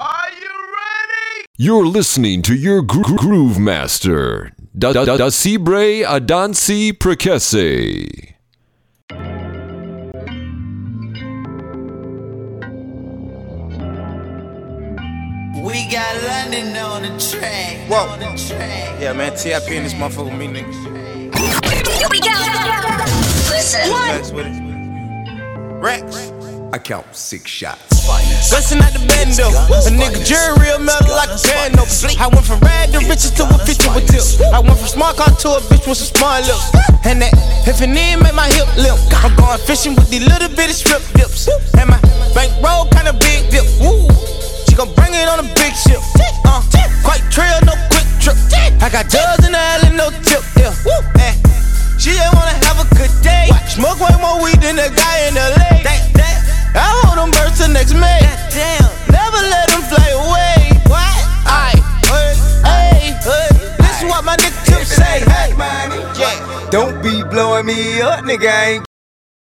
Are you ready? You're listening to your gro- groove master, Da Da Da Sibre Adansi Prekese. We got London on the track. Whoa. On the track. Yeah, man, TIP in this motherfucker with me, nigga. Here we go. Listen. Facts with it. Rex. I count six shots. Bustin' out the bando. A nigga jury real metal like a piano. I went from rad to riches to a feature with tips. I went from smart car to a bitch with some smart lips. And that if it need make my hip limp. I'm going fishing with these little bitty strip dips. And my bankroll kinda big dip. Woo. She gon' bring it on a big ship. Uh, quite trail, no quick trip. I got dubs in the alley, no tip. Yeah. Woo. Eh. She just wanna have a good day. Smoke way more weed than the guy in the lake. I hold them birds till next May. Never let them fly away. What? Aye. Hey, hey. This is what my nigga Tip say. Hey, yeah. Don't be blowing me up, nigga. I ain't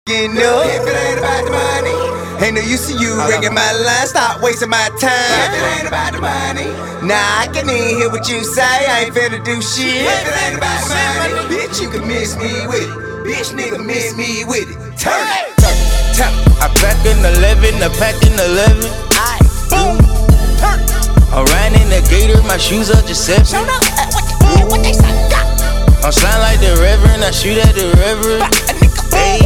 getting up. If it ain't about the money, ain't no use to you ringing my line. Stop wasting my time. If it ain't about the money, nah, I can't even hear what you say. I ain't finna do shit. If it ain't about the money, bitch, you can miss me with it. Bitch, nigga, miss me with it. Turn it, turn it, it. I pack an 11, I pack an 11. I Boom, turn. I ran in the gator, my shoes are just seven. I'm slime like the reverend, I shoot at the reverend. Hey.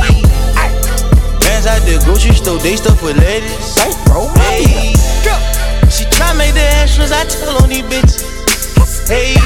Bands out the grocery store, they stuff with lettuce. Hey. She try make the extras, I tell on these bitches. Hey.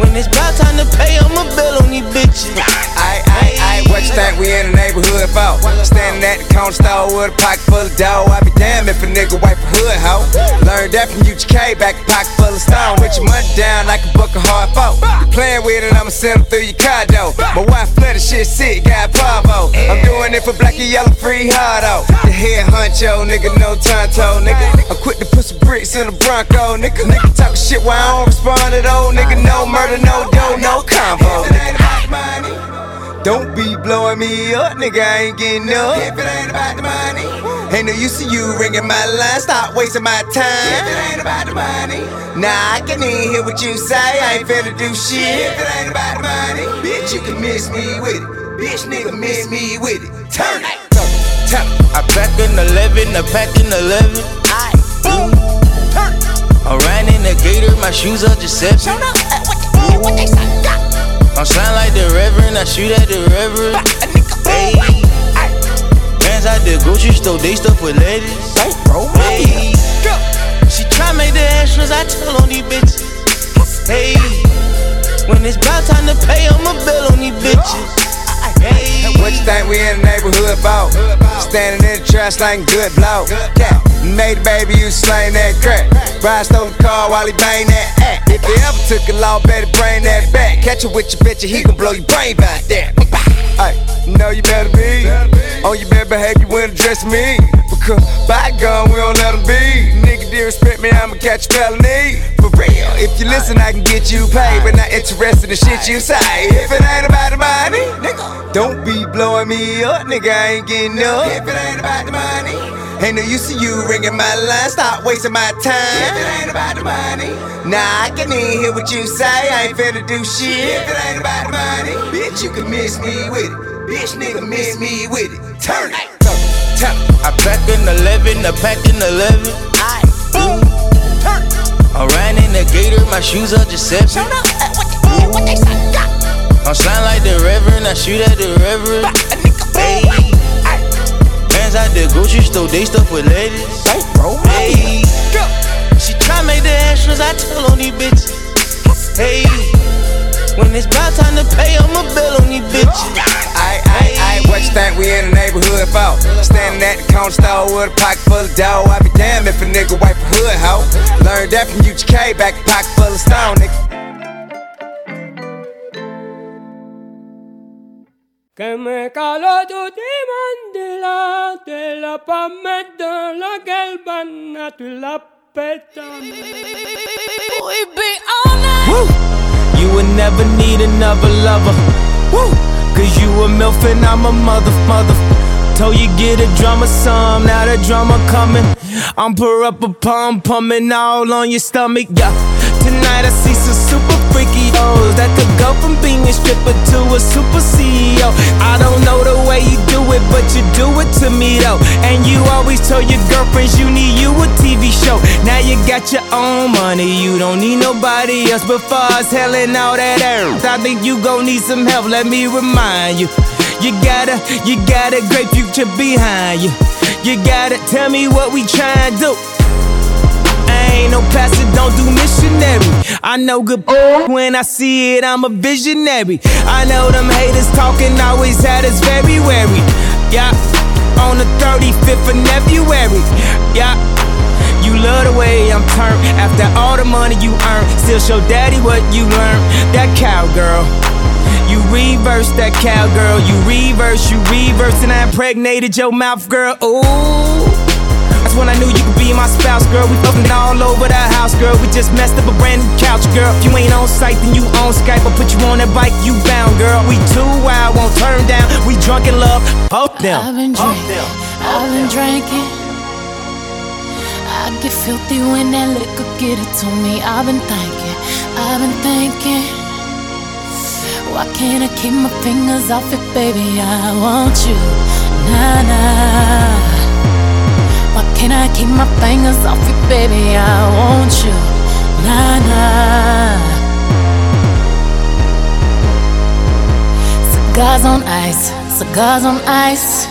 When it's about time to pay, I'ma bill on these bitches. Aye, aye, aye, what you think we in the neighborhood for? Standing at the corner store with a pocket full of dough. I be damned if a nigga wipe a hood hoe. Learned that from UGK, back a pocket full of stone. With your money down like a book of hard folk. Playing with it, I'ma send them through your door. My wife flooded shit sick, got Pavo. I'm doing it for black and yellow, free hard out. The head honcho, nigga, no tonto, nigga. I'm quick to put some bricks in the Bronco, nigga. Nigga talk shit while I don't respond at all, nigga. No murder, no dough, no combo. Don't be blowing me up, nigga. I ain't getting up. If it ain't about the money, ain't no use to you ringing my line. Stop wasting my time. If it ain't about the money, nah, I can even hear what you say. I ain't finna do shit. If it ain't about the money, bitch, you can miss me with it. Bitch, nigga, miss me with it. Turn it, turn it, turn it. I pack an 11, I pack an 11. Boom, turn it. I ran in the gator, my shoes are just seven. I'm slime like the reverend, I shoot at the reverend. Hey. Bands out the grocery store, they stuff with lettuce. Hey. She try make the extras, I tell on these bitches. Hey. When it's about time to pay, I'ma bill on these bitches. Hey. What you think we in the neighborhood for? Standing in the trash like good blow. Yeah, made baby, you slain that crack. Brian stole the car while he bang that act. If he ever took a law, better bring that back. Catch you with your bitch, he gon' blow your brain back there. Know you better be on your bad behavior when address me. Because by gun, we don't let them be. Nigga, disrespect me, I'ma catch a felony. For real, if you listen, I can get you paid. But not interested in shit you say. If it ain't about the money, nigga, don't be blowing me up, nigga. I ain't getting up. If it ain't about the money, ain't no use to you ringing my line. Stop wasting my time. If it ain't about the money, nah, I can even hear what you say. I ain't finna do shit. If it ain't about the money, bitch, you can miss me with it. Bitch, nigga, miss me with it. Turn it, turn it, turn it. I pack an 11, I pack an 11. Boom, turn it. I ran in the gator, my shoes are just seven. Uh, uh, I'm slime like the reverend, I shoot at the reverend. Hey. Bands out the grocery store, they stuff with lettuce. Hey. She try make the extras, I tell on these bitches. Hey. When it's about time to pay, I'ma bill on these bitches. What you think we in the neighborhood for? Standing at the corner store with a pocket full of dough. I be damned if a nigga wipe a hood hoe. Learned that from UGK, back a pocket full of stone, nigga. Que me caló tu mandela, te la pa mettre la galbana, tu la pétame. We be all night. Woo! You would never need another lover. Woo! You a MILF and I'm a mother, mother. Told you get a drummer some, now the drummer coming. I'm pour up a pump, pumping all on your stomach, yeah. Tonight I see some super freaky hoes that could go from being a stripper to a super CEO. I don't know the way you do it, but you do it to me though. And you always tell your girlfriends you need you a TV show. Now you got your own money, you don't need nobody else. But far as hellin' all that earth, I think you gon' need some help. Let me remind you. You gotta, you got a great future behind you. You gotta tell me what we tryin' to do. Ain't no pastor, don't do missionary. I know good oh. when I see it, I'm a visionary. I know them haters talking always had us very wary. Yeah, on the 35th of February. Yeah. You love the way I'm turned after all the money you earn. Still show daddy what you learned. That cowgirl. You reverse that cowgirl, you reverse, you reverse, and I impregnated your mouth, girl. Ooh. When I knew you could be my spouse, girl. We fucking all over the house, girl. We just messed up a brand new couch, girl. If you ain't on site, then you on Skype. I'll put you on that bike, you bound, girl. We too wild, won't turn down. We drunk in love, both them. I've been drinking, I've been drinking. I get filthy when that liquor get it to me. I've been thinking, I've been thinking. Why can't I keep my fingers off it, baby? I want you, nah nah. Why can't I keep my fingers off it, baby? I want you, nah nah. Cigars on ice, cigars on ice.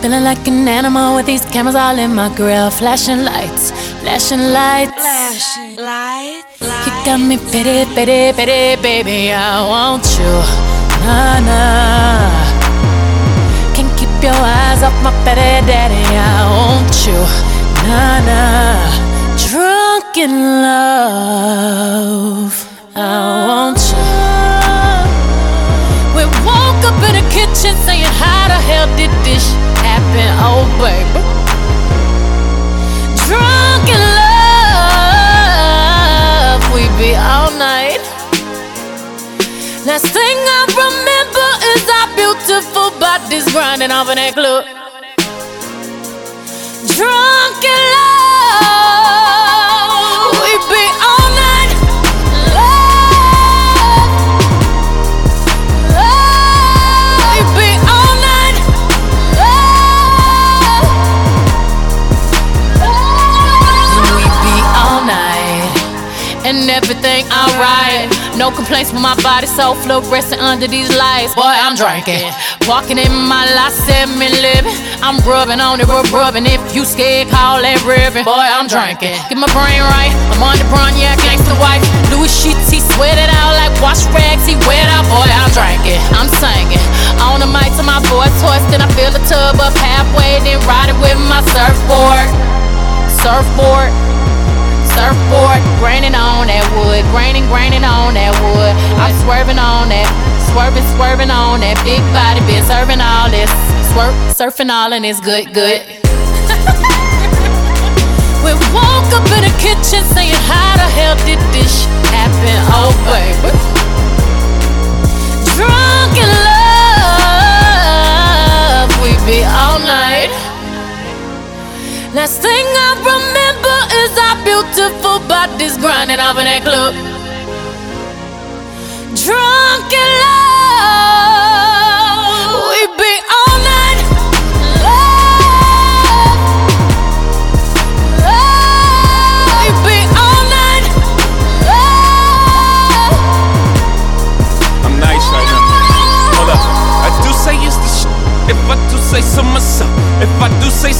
Feeling like an animal with these cameras all in my grill. Flashing lights, flashing lights. Flashing lights. You got me pity, pity, pity, baby. I want you. Nah, nah. Keep your eyes off my petty daddy. I want you. Nah, nah. Drunk in love. I want you. We woke up in the kitchen saying, How the hell did this happen? Oh, baby. Drunk in love, we be all night. Last thing I remember is our beautiful bodies grinding off in that club. Drunk in complaints with my body so fluorescent under these lights. Boy, I'm drinking. Walking in my last seven living. I'm rubbing on it, rub rubbing. If you scared, call that ribbon. Boy, I'm drinking. Get my brain right. I'm on the brown, yeah, gangsta wife. Louis sheets, he sweat it out like wash rags. He wet out, boy, I'm drinking. I'm singing. On the mic to my voice hoarse, then I fill the tub up halfway, then ride it with my surfboard. Surfboard. Surfboard, graining on that wood, graining, graining on that wood. I'm swerving on that, swerving, swerving on that big body, been serving all this, swerp, surfing all and it's good, good. we woke up in the kitchen saying, How the hell did this happen? Oh, baby. Drunk in love, we be all night. Last thing I remember beautiful bodies grinding off in that club. Drunk in love, we be all night. Love, love, we be all night. Love. I'm nice right now. Hold up. I do say it's the shit. If I do say so myself. If I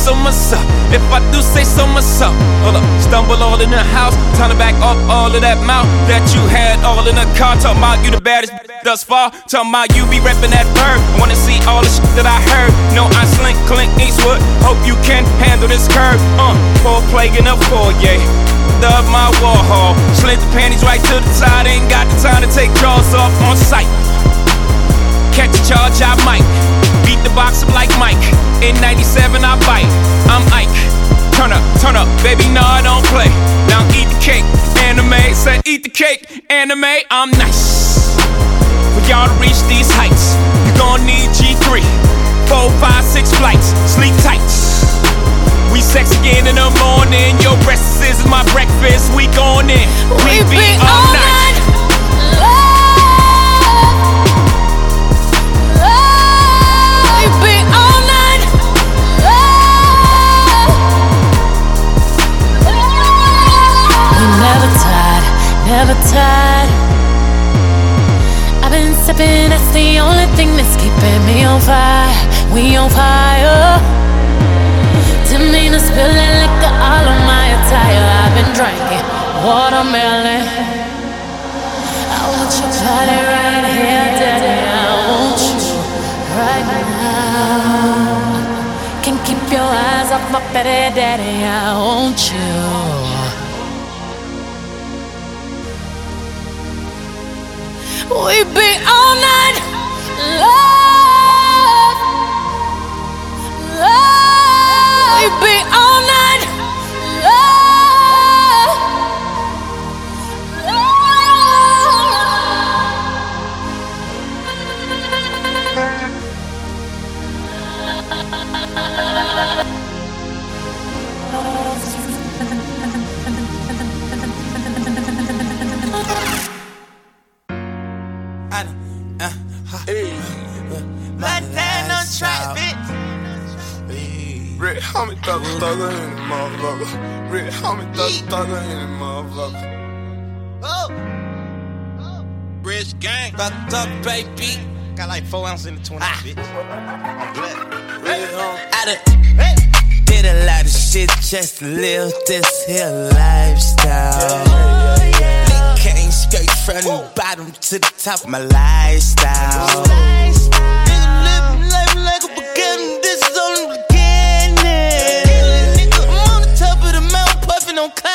so myself. If I do say so myself. Hold up. Stumble all in the house. Time to back up all of that mouth that you had all in the car. Talking about you the baddest thus far. Talking about you be reppin' that verb. Wanna see all the shit that I heard. No, I slink Clint Eastwood. Hope you can handle this curve. Uh, four plague in a foyer. Up my Warhol. Slid the panties right to the side. Ain't got the time to take jaws off on sight. Catch a charge, I might. The box up like Mike. In 97, I bite. I'm Ike. Turn up, turn up, baby, no, I don't play. Now eat the cake, Annie Mae. Said eat the cake, Annie Mae. I'm nice. For y'all to reach these heights, you gon' need G3. four, five, six flights. Sleep tight. We sex again in the morning. Your breakfast is my breakfast. We going in. We, We be be all all night. night. I've been sipping, that's the only thing that's keeping me on fire. We on fire. Didn't mean to spill that liquor all on my attire. I've been drinking watermelon. I want your body right here, daddy. I want you right now. Can't keep your eyes off my betty, daddy. I want you. We be all night, love, Montana on track, bitch. Rich Homie thugger thugger in the motherfucker. Rich Homie thugger thugger in the motherfucker. Oh. oh. Rich gang. Fucked up, baby. Got like four ounces in the 20, bitch. I'm blessed. Rich Homie. I done did a lot of shit just to live this here lifestyle. Came straight from the bottom to the top of my lifestyle. Nigga mountain, puffing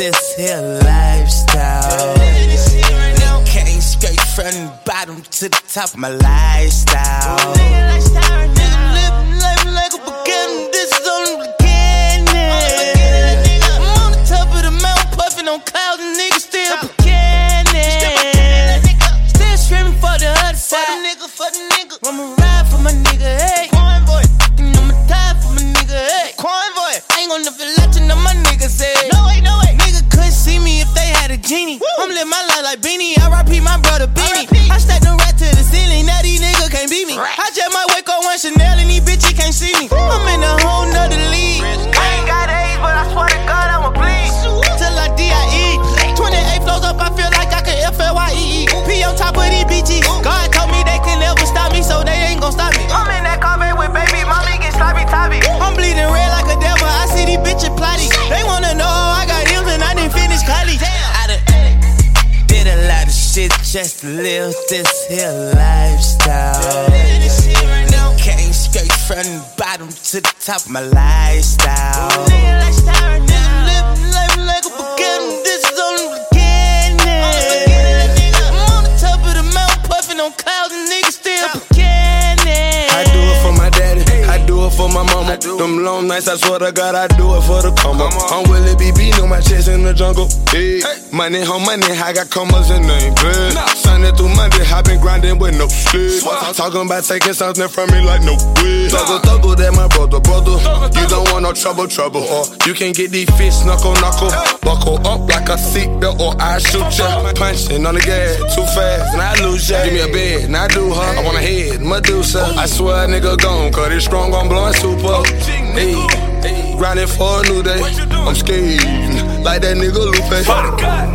this here lifestyle. Came straight from the bottom to the top of my lifestyle. Live this here lifestyle. Came straight from the bottom to the top of my lifestyle. Living life like a beginning. This is only the beginning. I'm on the top of the mountain, puffing on clouds, and niggas still beginning. I do it for my daddy, I do it for my mama. Them long nights, I swear to God, I do it for the come up. I'm Willie BB, know my chest in the jungle. Hey. Money on money, I got commas and they name good. Sunday through Monday, I been grinding with no sleep. Talking about taking something from me like no weed. Thuggle, thuggle, that my brother, brother. You don't want no trouble, trouble. Or you can get these fish knuckle, knuckle. Buckle up like a seatbelt or I shoot ya. Punching on the gas too fast and I lose ya. Give me a bed and I do her. I want a head, Medusa. I swear nigga gone, cause it's strong, I'm blowing super. Hey, grinding for a new day. I'm skating. Like that nigga Lupe.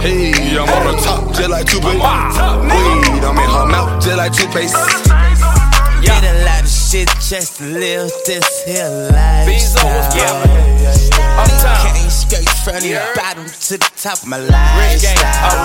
Hey, I'm on the top, just like two Weed, I'm in her mouth, just like toothpaste. Did a lot of shit just to live this here lifestyle. Came straight from the bottom to the top of my lifestyle.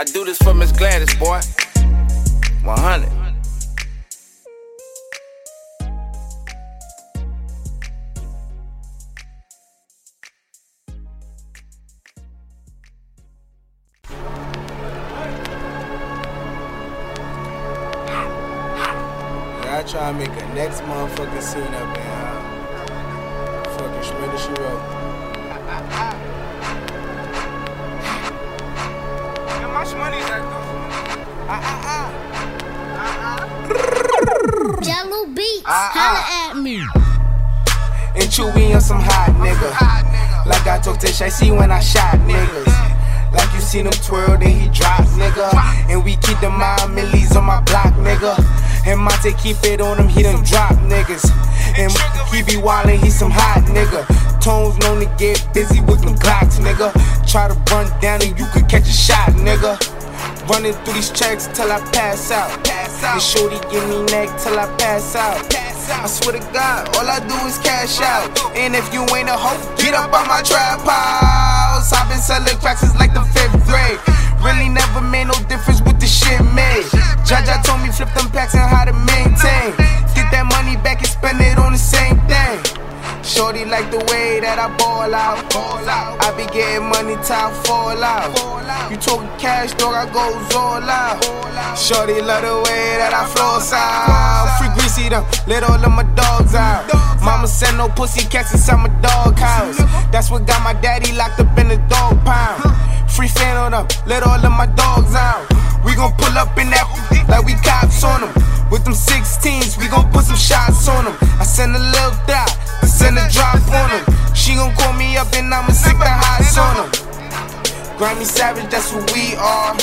I do this for Miss Gladys, boy. 100. I try to make a next motherfucking scene up I see when I shot niggas. Like you seen him twirl, then he drop, nigga. And we keep the mind millies on my block, nigga. And Monte keep it on him, he done drop niggas. And he be wildin', he some hot nigga. Tones known to get busy with them Glocks, nigga. Try to run down and you could catch a shot, nigga. Running through these checks till I pass out. And shorty give me neck till I pass out. I swear to God, all I do is cash out. And if you ain't a hoe, get up on my trap house. I've been selling cracks since like the fifth grade. Really never made no difference with the shit made. Jaja told me flip them packs and how to maintain. Get that money back and spend it on the same thing. Shorty like the way that I ball out. Ball out. I be getting money till I fall out. You talking cash, dog, I goes all out. Shorty love the way that I floss out. Free greasy them, let all of my dogs out. Mama send no pussy cats inside my dog house. That's what got my daddy locked up in the dog pound. Free fan on them, let all of my dogs out. We gon' pull up in that like we cops on them. With them 16s, we gon' put some shots on them. I send a little dot, Send a drop on them. She gon' call me up and I'ma stick the highs on them. Grammy Savage, that's what we are.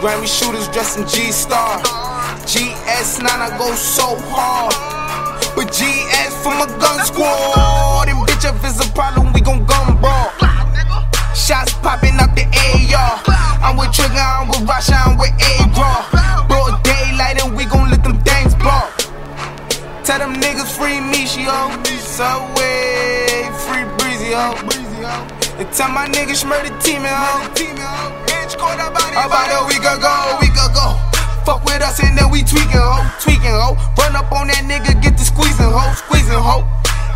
Grammy shooters dressed in G Star. GS9, I go so hard. But GS for my gun squad. And bitch, if it's a problem, we gon' gun brawl. Shots popping out the AR. I'm with Trigger, I'm with Rasha, I'm with A-Raw. Broad daylight and we gon' Tell them niggas free me, she yo. Subway, free breezy, ho. And tell my niggas murder team, ho. About a week ago, week ago. Fuck with us and then we tweaking, ho. Tweaking, ho. Run up on that nigga, get the squeezing, ho. Squeezing, ho.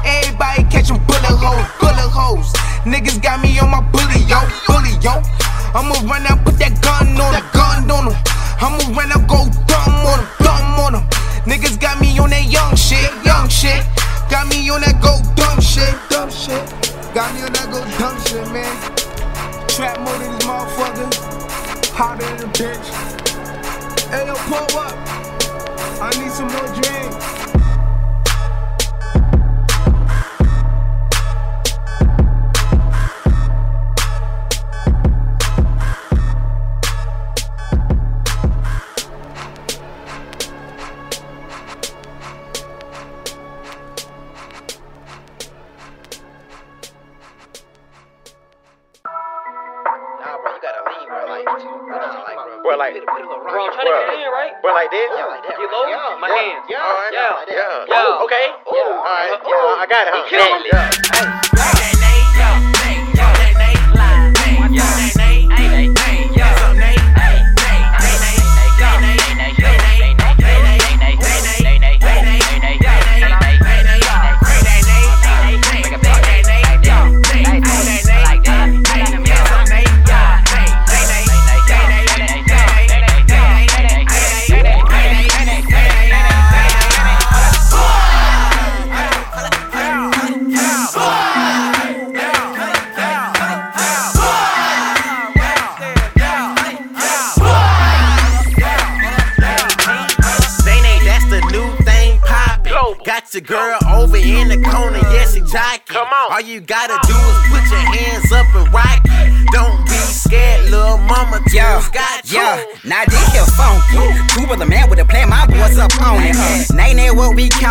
Everybody catching bullet holes, bullet holes. Niggas got me on my bully, yo, bully, yo. I'ma run out, put that gun on him, gun on him. I'ma run out, up. I need some more drink. I got it. huh? Exactly. Yeah.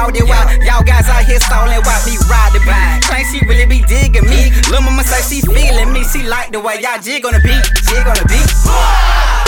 While y'all guys out here stalling, watch me ride the beat. Claim she really be digging me. Lil' mama say she feeling me. She like the way y'all jig on the beat, jig on the beat.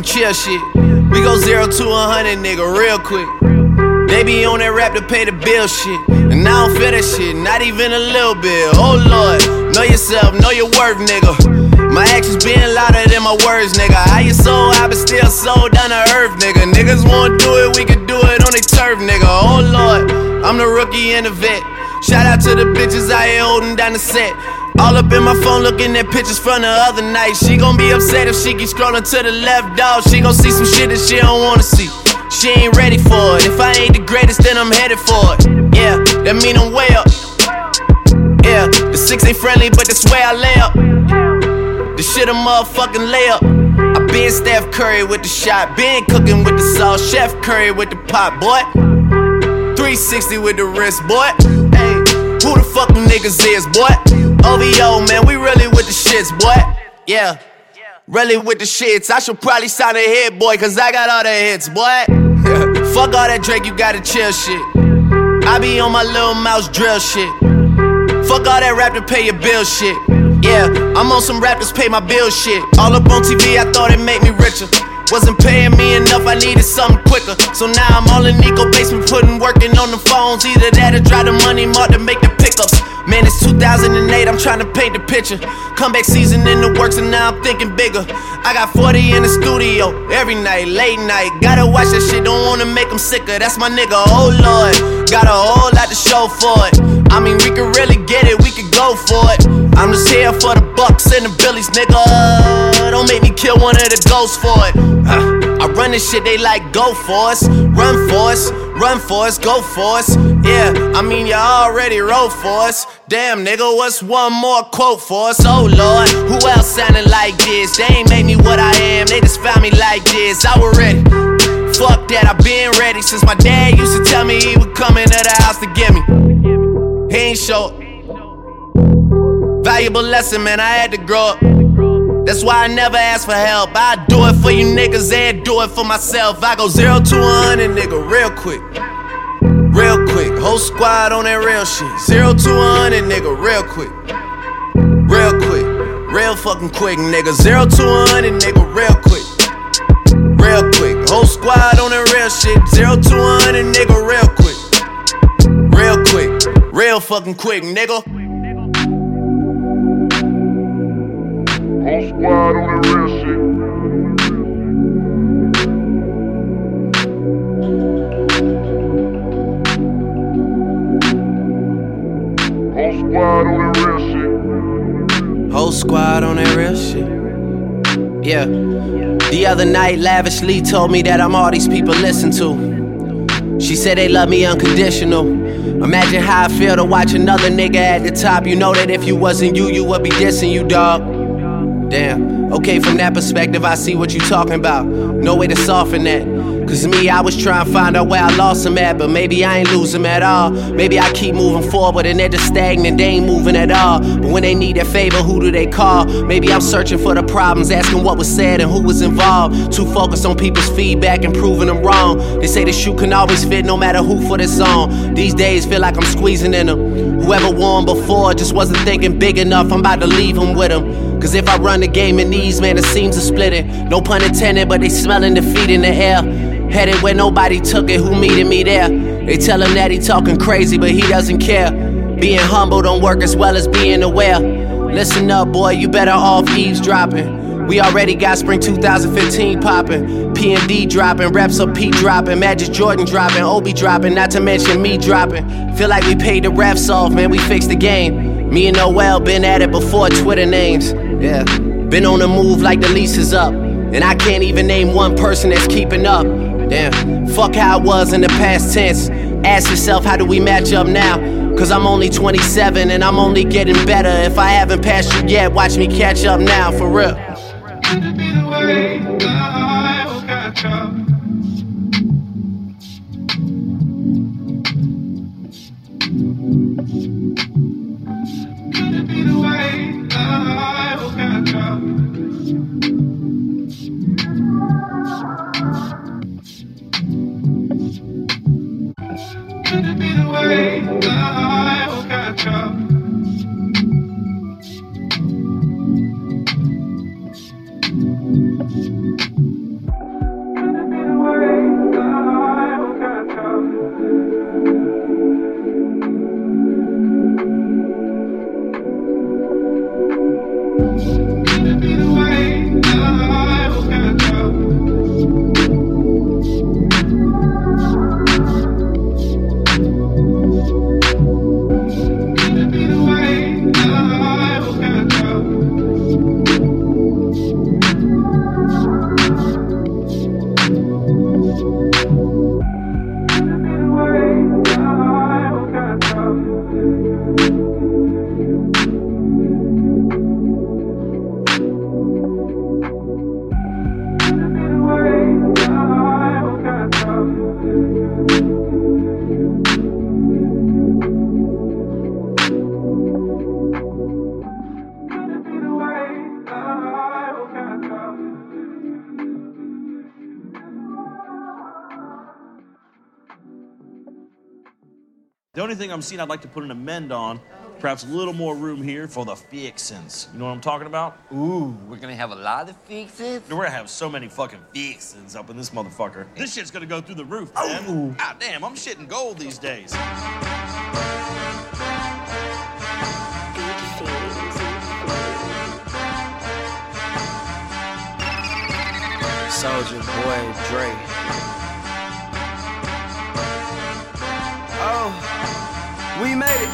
Some chill shit. We go zero to a hundred, nigga, real quick. They be on that rap to pay the bill shit. And I don't feel that shit, not even a little bit. Oh lord, know yourself, know your worth, nigga. My actions being louder than my words, nigga. How you so I but still so down to earth, nigga? Niggas wanna do it, we can do it on their turf, nigga. Oh lord, I'm the rookie and the vet. Shout out to the bitches out here holding down the set. All up in my phone looking at pictures from the other night. She gon' be upset if she keep scrolling to the left, dog. She gon' see some shit that she don't wanna see. She ain't ready for it. If I ain't the greatest, then I'm headed for it. Yeah, that mean I'm way up. Yeah, the six ain't friendly, but that's where I lay up. The shit a motherfucking layup. I been Steph Curry with the shot, been cooking with the sauce, Chef Curry with the pot, boy. 360 with the wrist, boy. Hey, who the fuck niggas is, boy? OVO, man, we really with the shits, boy. Yeah, really with the shits. I should probably sign a hit, boy, cause I got all the hits, boy. fuck all that Drake, you gotta chill shit. I be on my little mouse drill shit. Fuck all that rap to pay your bill shit. Yeah, I'm on some rappers pay my bill shit. All up on TV, I thought it made me richer. Wasn't paying me enough, I needed something quicker. So now I'm all in Nico basement, putting working on the phones. Either that or try the money mark to make the pickups. Man, it's 2008, I'm trying to paint the picture. Comeback season in the works, and now I'm thinking bigger. I got 40 in the studio every night, late night. Gotta watch that shit, don't wanna make them sicker. That's my nigga, oh lord. Got a whole lot to show for it. I mean, we could really get it, we could go for it. I'm just here for the bucks and the billies, nigga. Don't make me kill one of the ghosts for it. Uh, I run this shit, they like go for us, run for us, run for us, go for us. Yeah, I mean you already wrote for us. Damn, nigga, what's one more quote for us? Oh Lord, who else sounding like this? They ain't made me what I am, they just found me like this. I was ready. Fuck that, I been ready since my dad used to tell me he would come into the house to get me. He ain't show. Valuable lesson, man, I had to grow up. That's why I never ask for help. I do it for you niggas and do it for myself. I go zero to one hundred, nigga, real quick. Real quick. Whole squad on that real shit. Zero to one hundred, nigga, real quick. Real quick. Real fucking quick, nigga. Zero to one hundred, nigga, real quick. Real quick. Whole squad on that real shit. Zero to one hundred, nigga, real quick. Real quick. Real fucking quick, nigga. Whole squad on that real shit. Whole squad on that real shit. Whole squad on that real shit. Yeah. The other night, Lavish D told me that I'm all these people listen to. She said they love me unconditional. Imagine how I feel to watch another nigga at the top. You know that if you wasn't you, you would be dissing you, dog. Damn. Okay, from that perspective, I see what you talking about. No way to soften that. Cause me, I was trying to find out where I lost him at, but maybe I ain't lose at all. Maybe I keep moving forward and they're just stagnant, they ain't moving at all. But when they need a favor, who do they call? Maybe I'm searching for the problems, asking what was said and who was involved. Too focused on people's feedback and proving them wrong. They say the shoe can always fit no matter who for the song. These days feel like I'm squeezing in them. Whoever won before just wasn't thinking big enough, I'm about to leave them with them. Cause if I run the game in these, man, the seams are splitting. No pun intended, but they smelling defeat in the air. Headed where nobody took it, who meeting me there? They tell him that he talking crazy, but he doesn't care. Being humble don't work as well as being aware. Listen up, boy, you better off eavesdropping. We already got spring 2015 popping. P&D dropping, reps up P dropping, Majid Jordan dropping, Obi dropping, not to mention me dropping. Feel like we paid the refs off, man, we fixed the game. Me and Noel been at it before Twitter names. Yeah, been on the move like the lease is up. And I can't even name one person that's keeping up. Damn, fuck how it was in the past tense. Ask yourself, how do we match up now? Cause I'm only 27 and I'm only getting better. If I haven't passed you yet, watch me catch up now, for real. Thing I'm seeing I'd like to put an amend on, perhaps a little more room here for the fixins. You know what I'm talking about? Ooh, we're gonna have a lot of fixins? We're gonna have so many fucking fixins up in this motherfucker. This shit's gonna go through the roof, man. God damn, I'm shitting gold these days. Soldier Boy Dre. Oh, we made it.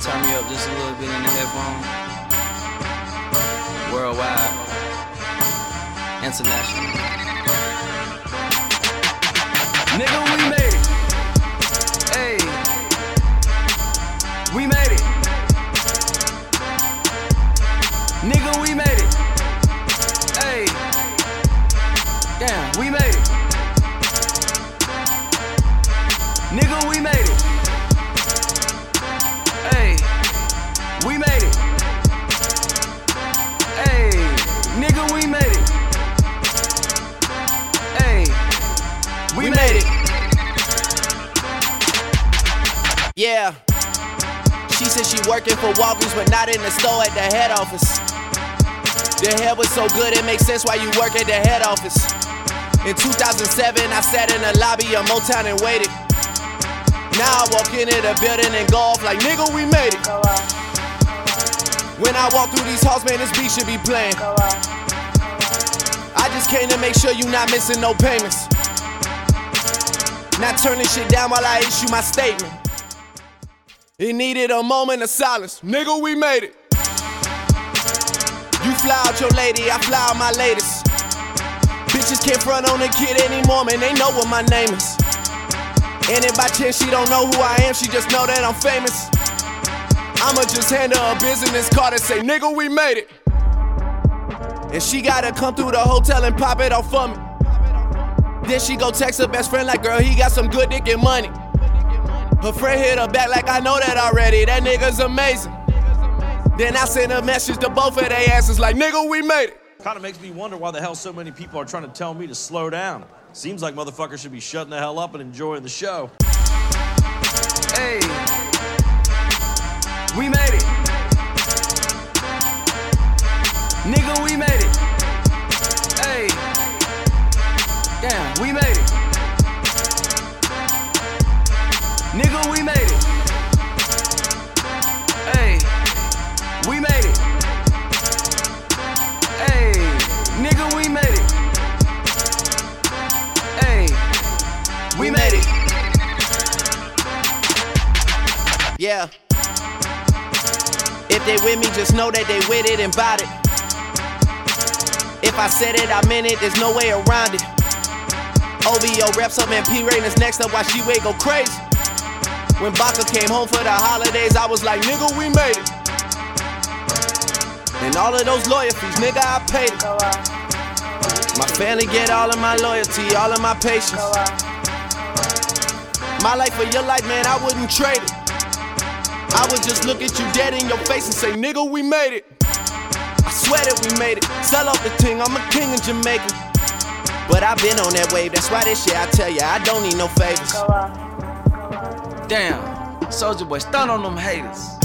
Turn me up just a little bit in the headphone. Worldwide. International. Nigga, we made it. Nigga, we made it. Hey. We made it. Yeah. She said she working for Walgreens, but not in the store at the head office. The hair was so good, it makes sense why you work at the head office. In 2007, I sat in the lobby of Motown and waited. Now I walk into the building and go off like, nigga, we made it. When I walk through these halls, man, this beat should be playing. I just came to make sure you not missing no payments. Not turning shit down while I issue my statement. It needed a moment of silence. Nigga, we made it. You fly out your lady, I fly out my latest. Bitches can't front on a kid anymore, man. They know what my name is. And if by chance she don't know who I am, she just know that I'm famous. I'ma just hand her a business card and say, nigga, we made it. And she gotta come through the hotel and pop it off for me. Then she go text her best friend like, girl, he got some good dick and money. Her friend hit her back like I know that already. That nigga's amazing. Then I send a message to both of their asses like, nigga, we made it. Kind of makes me wonder why the hell so many people are trying to tell me to slow down. Seems like motherfuckers should be shutting the hell up and enjoying the show. Hey. We made it. Nigga, we made it. Hey. Damn, we made it. They with me, just know that they with it and bout it. If I said it, I meant it, there's no way around it. OVO reps up and P Rain is next up while she way go crazy. When Baka came home for the holidays, I was like, nigga, we made it. And all of those lawyer fees, nigga, I paid it. My family get all of my loyalty, all of my patience. My life for your life, man, I wouldn't trade it. I would just look at you dead in your face and say, nigga, we made it. I swear that we made it. Sell off the ting, I'm a king in Jamaica. But I've been on that wave, that's why this shit, I tell ya, I don't need no favors. Damn, Soldier Boy, stun on them haters.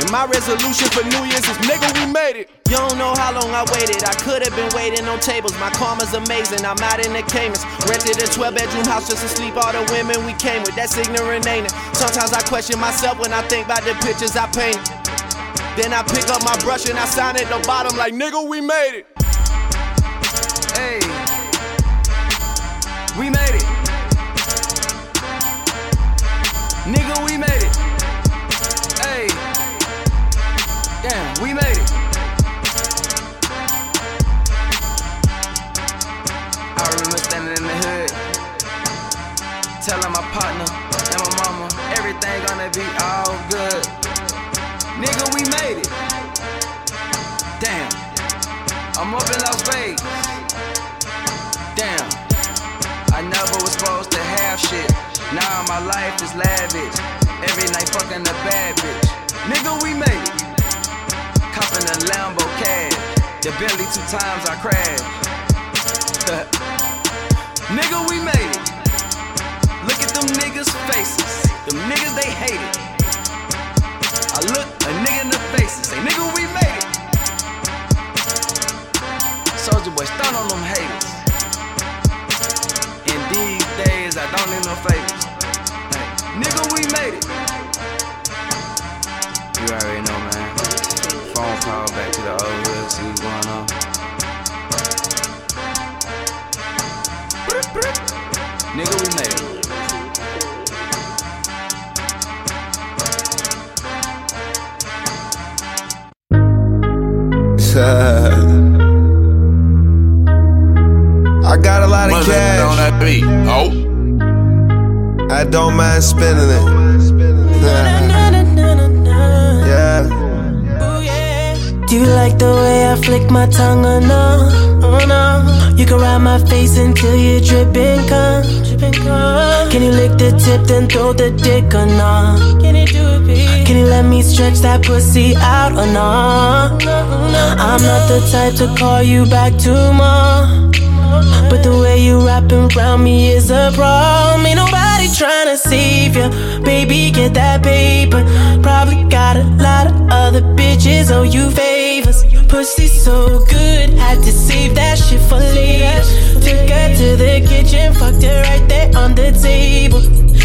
And my resolution for New Year's is nigga, we made it. You don't know how long I waited. I could have been waiting on tables. My karma's amazing. I'm out in the Caymans. Rented a 12 bedroom house just to sleep all the women we came with. That's ignorant, ain't it? Sometimes I question myself when I think about the pictures I painted. Then I pick up my brush and I sign at the bottom like nigga, we made it. Hey. We made it. Be all good. Nigga, we made it. Damn, I'm up in Las Vegas. Damn, I never was supposed to have shit. Now my life is lavish. Every night fucking a bad bitch. Nigga, we made it. Copping a Lambo cab. The Bentley two times I crashed. Nigga, we made it. Look at them niggas' faces. Them niggas, they hate it. I look a nigga in the face and say, nigga, we made it. Soldier boy, stun on them haters. In these days, I don't need no favors. Hey, nigga, we made it. You already know, man. Phone call back to the old hood, see what's going on. Nigga, we made it. I got a lot of What's cash. on that beat? Oh. I don't mind spending it. yeah. Do you like the way I flick my tongue or no? Oh no. You can ride my face until you're dripping cum. Can you lick the tip then throw the dick or no? Can you do it, baby? Can you let me stretch that pussy out or no? no, I'm not the type to call you back tomorrow. But the way you wrapping around me is a problem. Ain't nobody trying to save you. Baby, get that paper. Probably got a lot of other bitches owe you favors. Pussy so good, had to save that shit for later. Took her to the kitchen, fucked her right there on the table.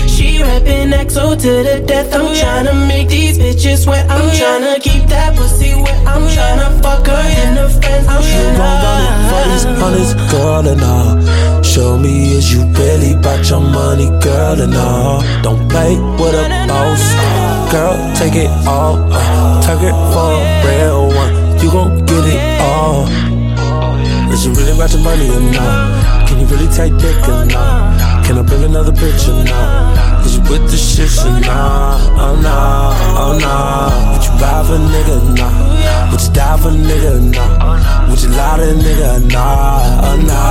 She rapping XO to the death. I'm tryna make these bitches wet. I'm tryna keep that pussy wet. I'm tryna fuck her in the friends. I'm You gon' run it for these honest girl and all. Show me is you really bout your money, girl and all. Don't play with a boss. Girl, take it all. Uh, it for a real one. You gon' get it all. Is you really about your money or not? Can you really take dick or not? Can I bring another bitch or not? Is you with the shit or not? Oh nah, oh nah. Would you buy for a nigga or not? Would you die for a nigga or not? Would you lie to a nigga or not? Oh nah,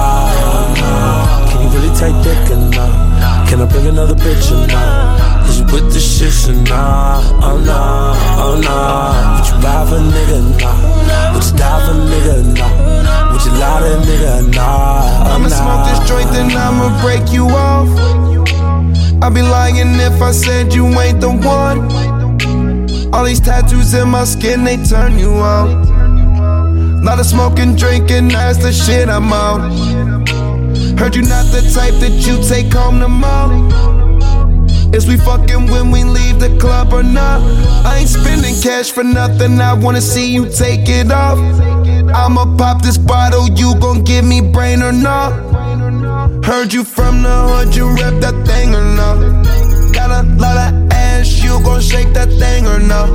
really take dick or not? Can I bring another bitch or not? Is you with the shit or not? Oh nah, oh nah. Would you buy for a nigga not? Would you die for a nigga not? Would you lie to a nigga not? Oh I'ma nah. smoke this joint, then I'ma break you off. I'd be lying if I said you ain't the one. All these tattoos in my skin, they turn you on. Lot of smoking, drinking, that's the shit I'm on. Heard you not the type that you take home to mom. Is we fucking when we leave the club or not? I ain't spending cash for nothing, I wanna see you take it off. I'ma pop this bottle, you gon' give me brain or not? Heard you from the hood, you rep that thing or not? Got a lot of ass, you gon' shake that thing or not?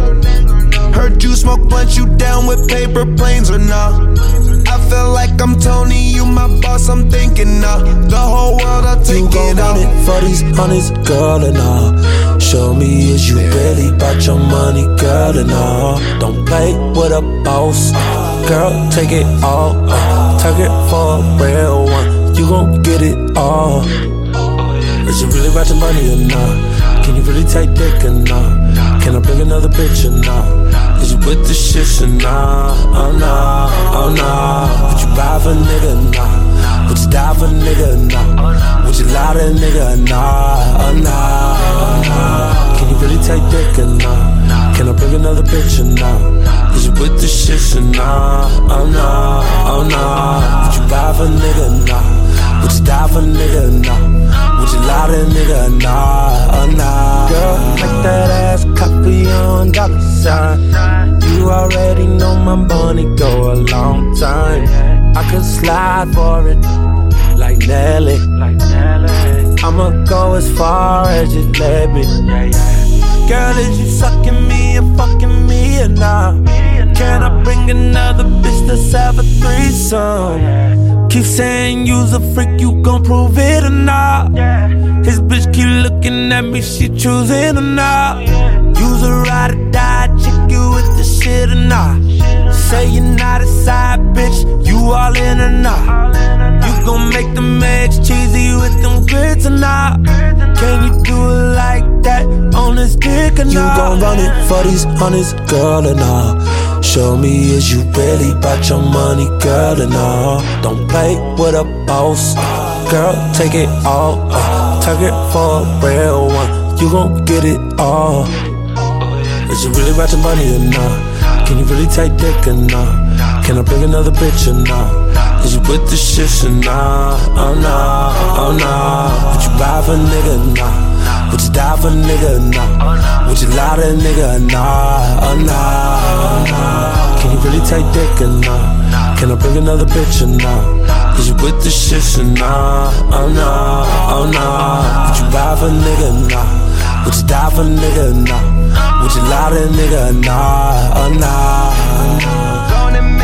Heard you smoke blunt, you down with paper planes or not? I feel like I'm Tony, you my boss, I'm thinking now. The whole world, I'll take You it out. it for these honest girl and all. Show me is you really bout your money, girl and all. Don't play with a boss. Girl, take it all. Take it for a real one. You gon' get it all. Is you really bout your money or not? Can you really take dick or not? Can I bring another bitch or not? Is you with the shit or not? Oh nah, oh nah. Would you buy for a nigga or not? Would you die for a nigga or not? Would you lie to a nigga or not? Oh nah, oh nah. Can you really take dick or not? Can I bring another bitch or not? Is you with the shit or not? Oh nah, oh nah. Would you buy for a nigga or not? Would you die for a nigga or not? Would you lie to a nigga or not? Oh uh, nah. Girl, make that ass copy on dollar sign. You already know my money go a long time. I could slide for it like Nelly. I'ma go as far as you let me. Girl, is you sucking me and fucking me or not? Can I bring another bitch? Let's have a threesome. Keep saying you's a freak, you gon' prove it or not? Yeah. His bitch keep looking at me, she choosing or not? You's a ride or die chick, you with the shit or not? Say you're not a side bitch, you all in or not? You gon' make them eggs cheesy with them grits or not? Can you do it like that on this dick or not? You gon' run it for these honest girl and all. Show me is you really bout your money, girl and all. Don't play with a boss. Girl, take it all. Uh, target for a real one. You gon' get it all. Is you really about your money or not? Can you really take dick or not? Can I bring another bitch or not? Is you with the shit or not? Oh nah, oh nah. Would you buy for a nigga or not? Would you die for a nigga or not? Would you lie to a nigga or not? Oh nah. Can you really take dick or not? Can I bring another bitch or not? Is you with the shit or not? Oh nah, oh nah. Would you buy for a nigga or not? Would you die for a nigga or not? Would you lie to a nigga or not? Oh nah. Oh,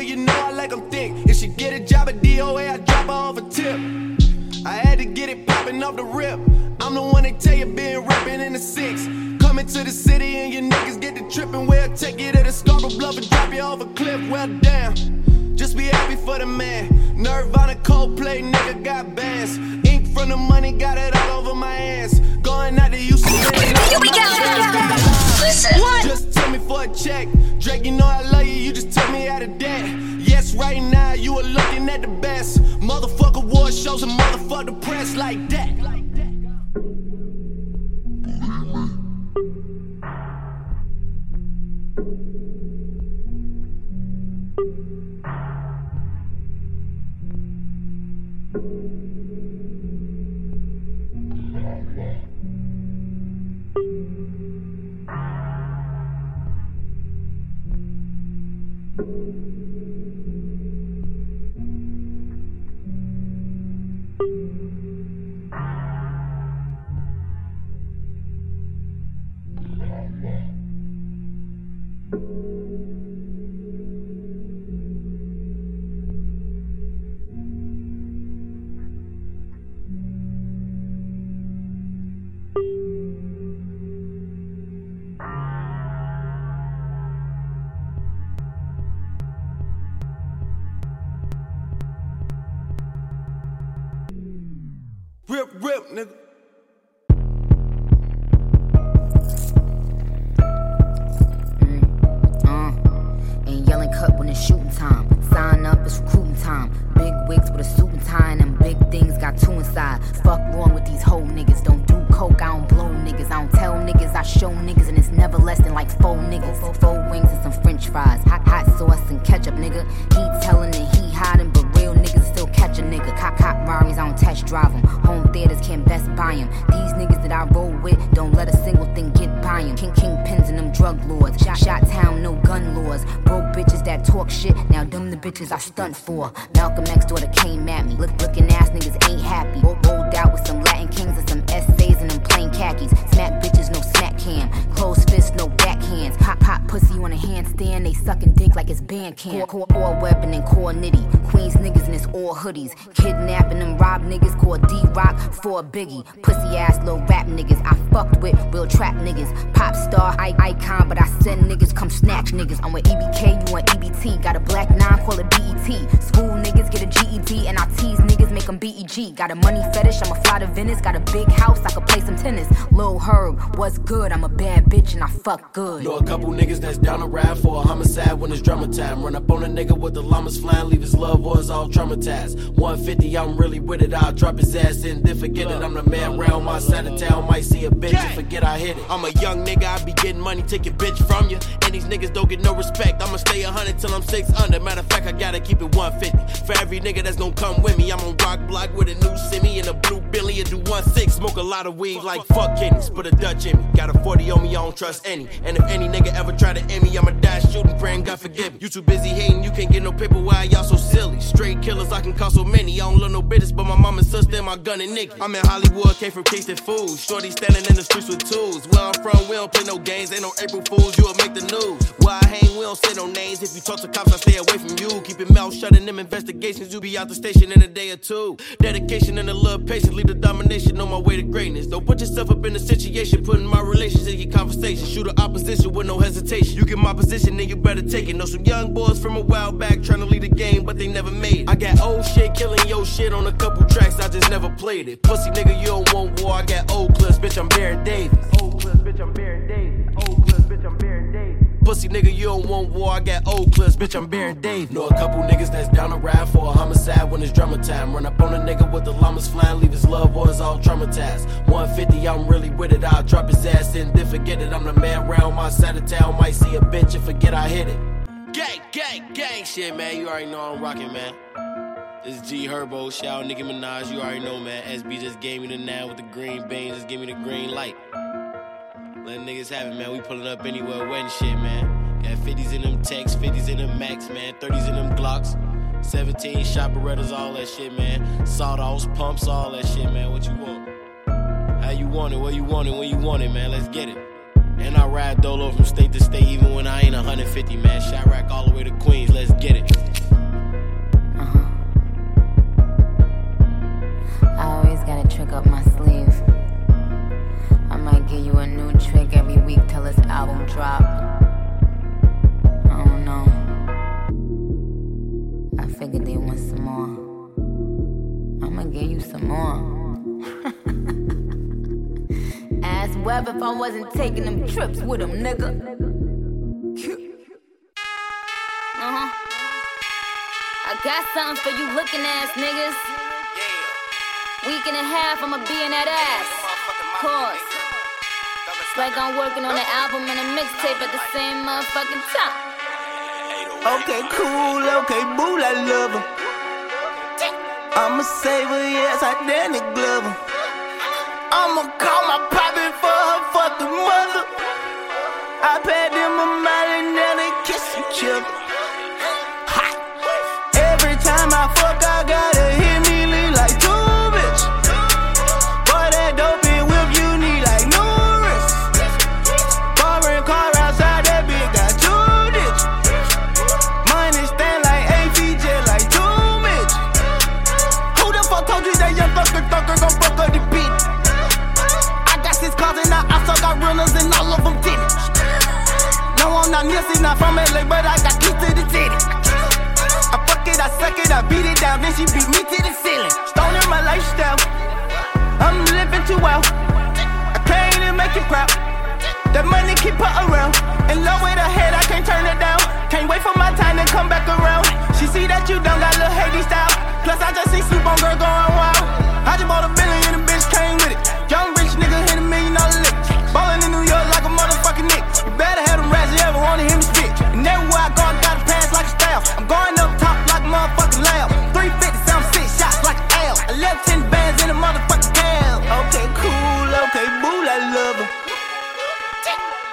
but you know I like them thick. If she get a job at DOA, I drop her off a tip. I had to get it popping off the rip. I'm the one they tell you been rapping in the six. Coming to the city and your niggas get to tripping. Where well, take you to the Scarborough Bluff and drop you off a cliff. Well, damn. Just be happy for the man. Nirvana Coldplay, nigga got bands. Ink from the money, got it all over my ass. Going out to Houston. Here we go. Listen. What? Just tell me for a check. Drake, you know I love you, you just took me out of debt. Yes, right now you are looking at the best. Motherfucker war shows and motherfucker press like that. nigga. Malcolm X daughter came at me. Look, looking ass niggas ain't happy. Rolled out with some Latin kings and some essays and them plain khakis. Smack bitches, no snack cam. Closed fist, no backhands. Pop, pop, pussy on a handstand. They sucking dick like it's band camp. Core, core, all weapon and core nitty. Queens niggas in this all hoodies. Kidnapping them rob niggas called D Rock for a biggie. Pussy ass little rap niggas. I fucked with real trap niggas. Pop star, I- icon, but I send niggas come snatch niggas. I'm with Got a money fetish, I'ma fly to Venice. Got a big house, Herb, what's good? I'm a bad bitch and I fuck good. Know a couple niggas that's down to ride for a homicide when it's drama time. Run up on a nigga with the llamas flying, leave his love ones all traumatized. 150, I'm really with it. I'll drop his ass in, then forget it. I'm the man round my side of town. Might see a bitch and forget I hit it. I'm a young nigga, I be getting money, your bitch from you. And these niggas don't get no respect. I'ma stay a hundred till I'm six under. Matter of fact, I gotta keep it 150. For every nigga that's gonna come with me, I'm on rock block with a new semi and a blue Billy and do one six. Smoke a lot of weed like fuck kidneys. Put a Dutch in me. Got a 40 on me, I don't trust any. And if any nigga ever try to end me, I'ma die shooting, praying God forgive me. You too busy hating, you can't get no paper. Why y'all so silly? Straight killers, I can call so many. I don't love no bitches, but my mom and sister and my gun and nigga. I'm in Hollywood, came from Kingston Foods. Shorty standing in the streets with tools. Where I'm from, we don't play no games. Ain't no April Fools, you'll make the news. Where I hang, we don't say no names. If you talk to cops, I stay away from you. Keep your mouth shut in them investigations. You be out the station in a day or two. Dedication and a little patience, lead the domination on my way to greatness. Don't put yourself up in the situation, putting my relations in your conversation. Shoot the opposition with no hesitation. You get my position, then you better take it. Know some young boys from a while back trying to lead the game, but they never made it. I got old shit killing your shit on a couple tracks, I just never played it. Pussy nigga, you don't want war. I got old clips, bitch, I'm Baron Davis. Old clips, bitch, I'm Baron Davis. Old clips, bitch, I'm Baron Davis. Pussy nigga, you don't want war. I got old clips, bitch, I'm Baron Dave. Know a couple niggas that's down to ride for a homicide when it's drama time. Run up on a nigga with the llamas flying, leave his loved ones all traumatized. 150, I'm really with it. I'll drop his ass in, then forget it. I'm the man round my side of town. Might see a bitch and forget I hit it. Gang, gang, gang shit, man. You already know I'm rocking, man. This is G Herbo, shout out Nicki Minaj. You already know, man. SB just gave me the now with the green beans, just give me the green light. Let niggas have it, man. We pulling up anywhere, and shit, man. Got 50s in them techs, 50s in them max, man. 30s in them Glocks. 17 shot Berettas, all that shit, man. Sawdust, pumps, all that shit, man. What you want? How you want it? Where you want it? When you want it, man? Let's get it. And I ride dolo from state to state, even when I ain't 150, man. Chiraq all the way to Queens. Let's get it. Uh-huh. I always got a trick up my give you a new trick every week till this album drop. I don't know. I figured they want some more. I'ma give you some more. Ask Web if I wasn't taking them trips with him, nigga. Uh huh. I got something for you looking ass niggas. Week and a half, I'ma be in that ass. Pause. It's like I'm working on an album and a mixtape at the same motherfucking time. Okay, cool, okay, boo, I love her. I'ma a saver, yes, I damn it glove her. I'ma call my poppy for her fucking mother. I paid them a mile and then they kiss each other. I'm not Nipsey, not from LA, but I got keys to the city. I fuck it, I suck it, I beat it down, then she beat me to the ceiling. Stoning my lifestyle, I'm living too well. I can't even make it proud. That money keep her around. In love with her head, I can't turn it down. Can't wait for my time to come back around. She see that you don't got little Haiti style. Plus, I just see Soup on girl going wild. I just bought a billion and the bitch came with it. Young rich nigga hit Ballin' in New York like a motherfucking Knick. You better have them rats you ever wanted him to spit. And everywhere I go, I gotta pass like a staff. I'm going up top like a motherfucking lab. 350, sound six shots like an L. I left 10 bands in a motherfucking cab. Okay, cool, okay, boo, I love her.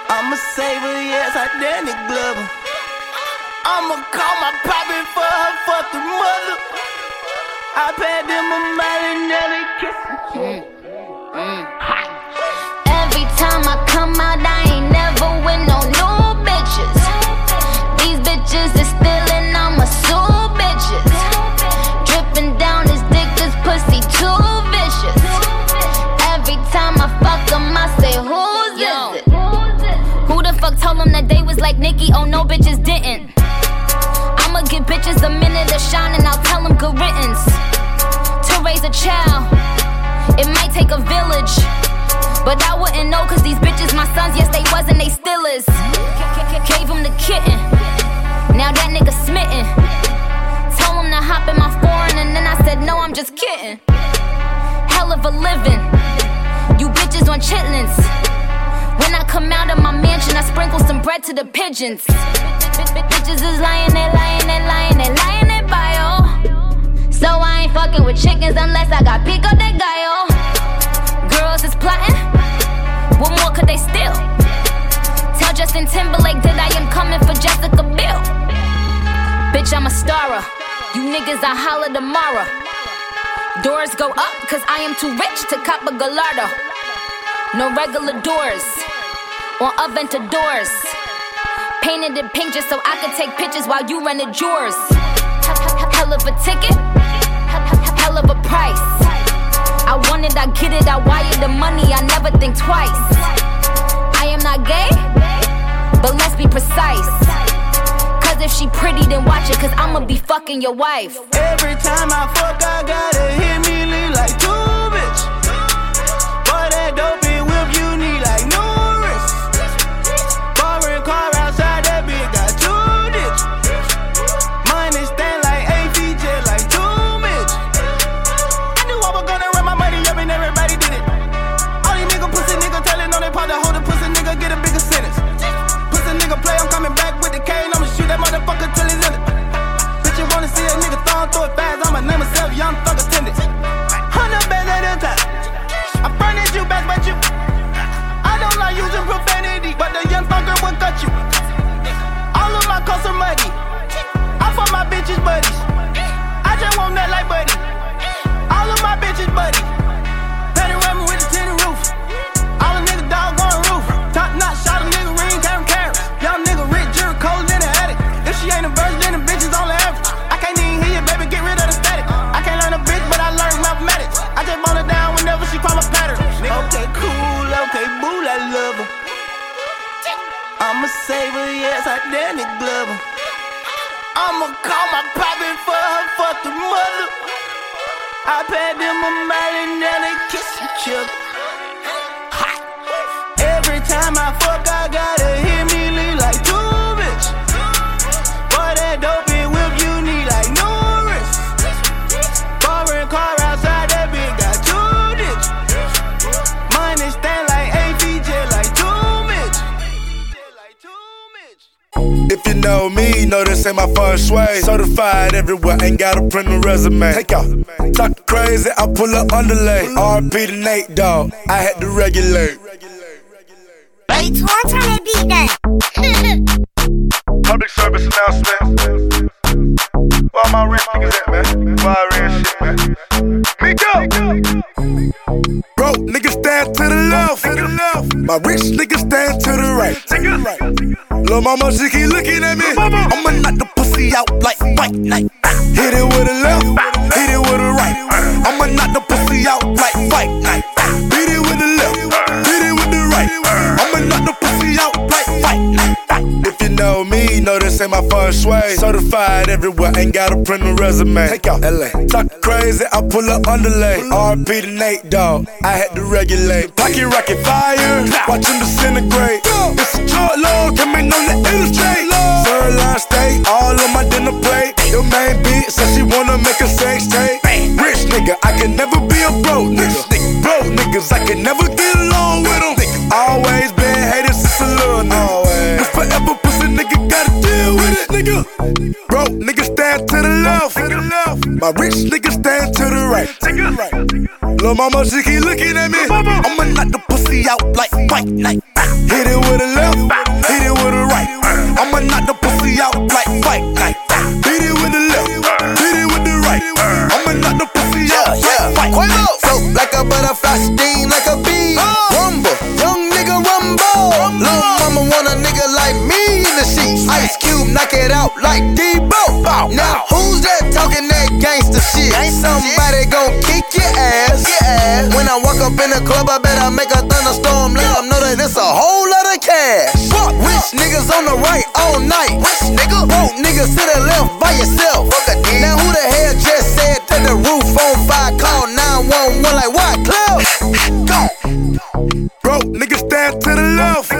I'm a saver, yes, I damn it glove. I'ma call my poppy for her fucking mother. I paid them a mile and then they kiss me. Mm, Every mm. Time I come out, I ain't never with no new bitches. These bitches is stealing, I'ma sue bitches. Dripping down his dick, this pussy too vicious. Every time I fuck him, I say, Who's is it? Who the fuck told them that they was like Nicki? Oh, no, bitches didn't. I'ma give bitches a minute to shine and I'll tell them good riddance. to raise a child. It might take a village. But I wouldn't know cause these bitches my sons, yes they was and they still is. Gave him the kitten. Now that nigga smitten. Told him to hop in my foreign and then I said no, I'm just kidding. Hell of a living. You bitches on chitlins. When I come out of my mansion, I sprinkle some bread to the pigeons. Bitches is lying, they lying, they lying, they lying, they bio. So I ain't fucking with chickens unless I got pico de gallo. Girls is plotting. What more could they steal? Tell Justin Timberlake that I am coming for Jessica Biel. Bitch, I'm a starer. You niggas, I holla tomorrow. Doors go up, cause I am too rich to cop a Gallardo. No regular doors, on Aventador doors. Painted in pink just so I could take pictures while you rented yours. Hell of a ticket, hell of a price. I want it, I get it, I wire the money, I never think twice. I am not gay, but let's be precise. Cause if she pretty, then watch it, cause I'ma be fucking your wife. Every time I fuck, I gotta hit All of my Glover. I'ma call my poppin' for her fucking mother. I paid them a mile and now they kiss each other. Hot. Every time I fuck, I gotta hit If you know me, know this ain't my first way. Certified everywhere, ain't gotta print a resume. Take out. Talk crazy, I pull up underlay. RP to Nate Dogg. I had to regulate. Hey, Tor, turn that beat down. Public service announcement. Where all my rich niggas at, man? Fire and shit, man. Miko! Bro, niggas stand to the left. To the left. My rich niggas stand to the right. Lil' mama, she keep looking at me. I'ma knock the pussy out like fight night. Hit it with a left, hit it with a right. I'ma knock the pussy out like fight night. Beat it with the left, beat it with the right. I'ma knock the pussy out like fight night. Know me, know this ain't my first way. Certified everywhere, ain't got a print a resume. Take out LA. Talk crazy, I pull up underlay. RP to Nate Dogg. I had to regulate. Pocket rocket fire, watch him disintegrate. It's a short log coming on the illustrate. Sirloin steak, all on my dinner plate. Your main beat says she wanna make a sex tape. Rich nigga, I can never be a broke nigga. Broke niggas, I can never get along with them. Always been hated since a little nigga. But forever pussy nigga gotta deal with it, nigga. Broke niggas stand to the left. My rich niggas stand to the right. Lil' mama, she keep looking at me. I'ma knock the pussy out like fight night. Hit it with a left, out like Debo. Bow, now bow. who's that talking that gangster shit? Ain't somebody gon' kick your ass. your ass. When I walk up in the club, I better make a thunderstorm. Let them know that it's a whole lot of cash. Fuck rich niggas on the right all night. Rich nigga, broke niggas to the left by yourself. Fuck a dick. Now who the hell just said that the roof on fire? Call 911 like what? Club? Gone. Broke niggas stand to the left.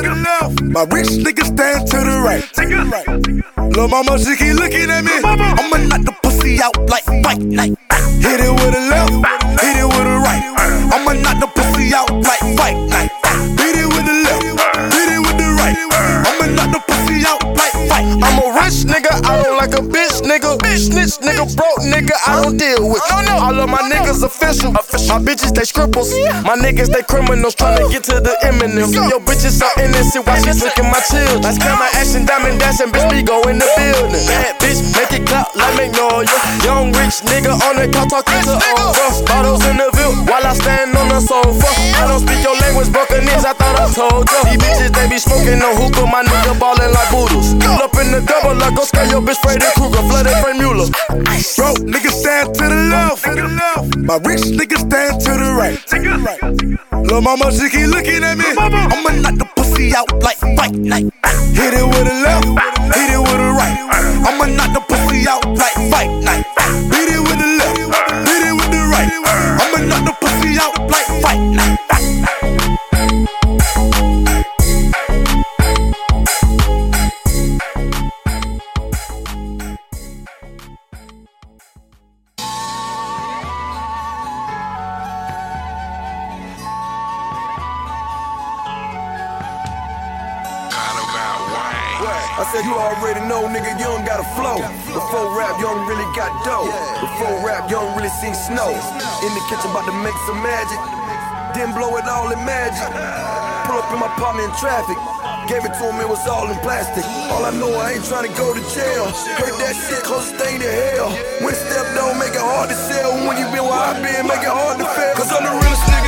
My rich niggas stand to the right. Lil' mama, she keep looking at me. I'ma knock the pussy out like fight night. Hit it with a left, hit it with a right. I'ma knock the pussy out like fight night. Hit it with the left, hit it with the right. I'ma knock the pussy out like fight. I'm a rich nigga, I don't like a bitch nigga. Bitch, snitch nigga, broke nigga, I don't deal with. No, no, All of my niggas official. My bitches, they scribbles. My niggas, they criminals tryna get to the imminent. Yo, bitches so innocent while she flicking my children. That's camera action, diamond dancing, bitch, we go in the building. Bad bitch, make it clap, know you. Young rich nigga on the car talking to all rough. Bottles in the view while I stand on the sofa. I don't speak your language, broken knees, I thought I told you. These bitches, they be smoking no hookah, my nigga ballin' like boodles. Pull up in the double, like go scare your bitch, Freddy Krueger, flooded Franck Muller. Broke nigga stand to the left. My rich nigga stand to the right. Lil' mama, she keep looking at me. I'ma knock the pussy out like fight night. Hit it with a left, hit it with a right. I'ma knock the pussy out like fight night. Hit it with the left, hit it with the right. I'ma knock the pussy out like fight night. You already know, nigga, you don't got a flow. Before rap, you don't really got dough. Before rap, you don't really see snow. In the kitchen, about to make some magic. Then blow it all in magic. Pull up in my partner in traffic. Gave it to him, it was all in plastic. All I know, I ain't trying to go to jail. Heard that shit, close thing to hell. When step don't make it hard to sell. When you been where I been, make it hard to fail. Cause I'm the realest nigga.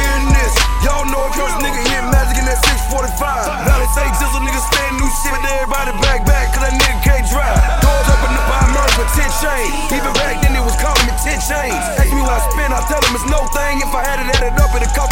A curse nigga hit magic in that 645. Valley say jizzle niggas stand new shit, but everybody back back, cause that nigga can't drive. Doors open up, I murder for 10 chains. Even back then, it was calling me 10 chains. Ask me what I spend, I tell them it's no thing. If I had it added up, it'd cost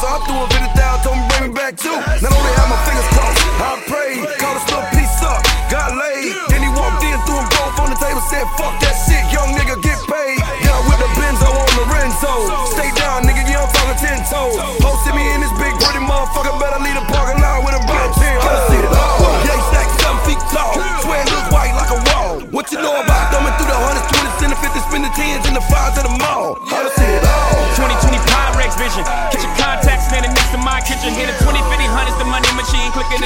going out of town,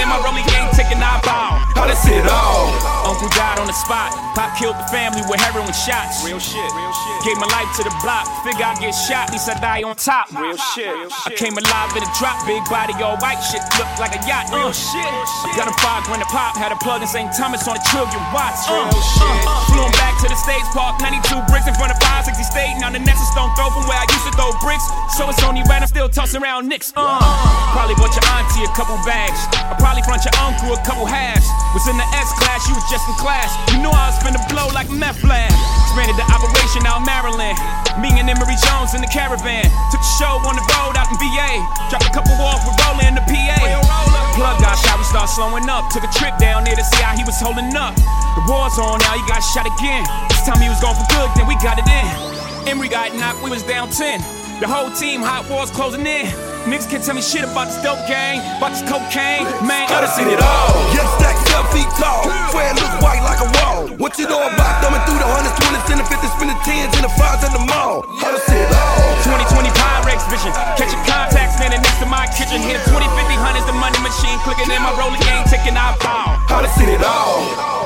in my rolling game, taking I bow. Done seen it all. Uncle died on the spot. Pop killed the family with heroin shots. Real shit. Real shit. Gave my life to the block. Figure I get shot, at least I die on top. Real shit. I came alive in a drop. Big body, all white shit. Looked like a yacht. Real shit. Got a five grand a pop. Had a plug in St. Thomas on a trillion watts. Real Uh, uh, flew 'em back to the States Park. 92 bricks in front of 560 State. Now the next stone throw from where I used to throw bricks. So it's only right I'm still tossing around nicks. Uh. Probably bought your auntie a couple bags. I probably front your uncle a couple halves. Was in the S class, you was just class. You knew I was finna blow like meth lab. Expanded the operation out Maryland. Me and Emory Jones in the caravan. Took the show on the road out in VA. Dropped a couple off with Roller in the PA. Plug got shot, we start slowing up. Took a trip down there to see how he was holding up. The war's on now, he got shot again. This time he was gone for good, then we got it in. Emery got knocked, we was down 10. The whole team, hot walls closing in. Niggas can't tell me shit about this dope gang, about this cocaine. Man, I done seen it all. Yes, 12 feet tall. Swear it look white like a wall. What you know about thumbing through the 120s and the 50s, spinning 10s and the 5s at the mall? How to see it all. 2020 Pyrex vision. Catching contacts standing next to my kitchen. Hit 20, 50, the money machine. Clicking in my rolling game, taking our bow. How to see it all.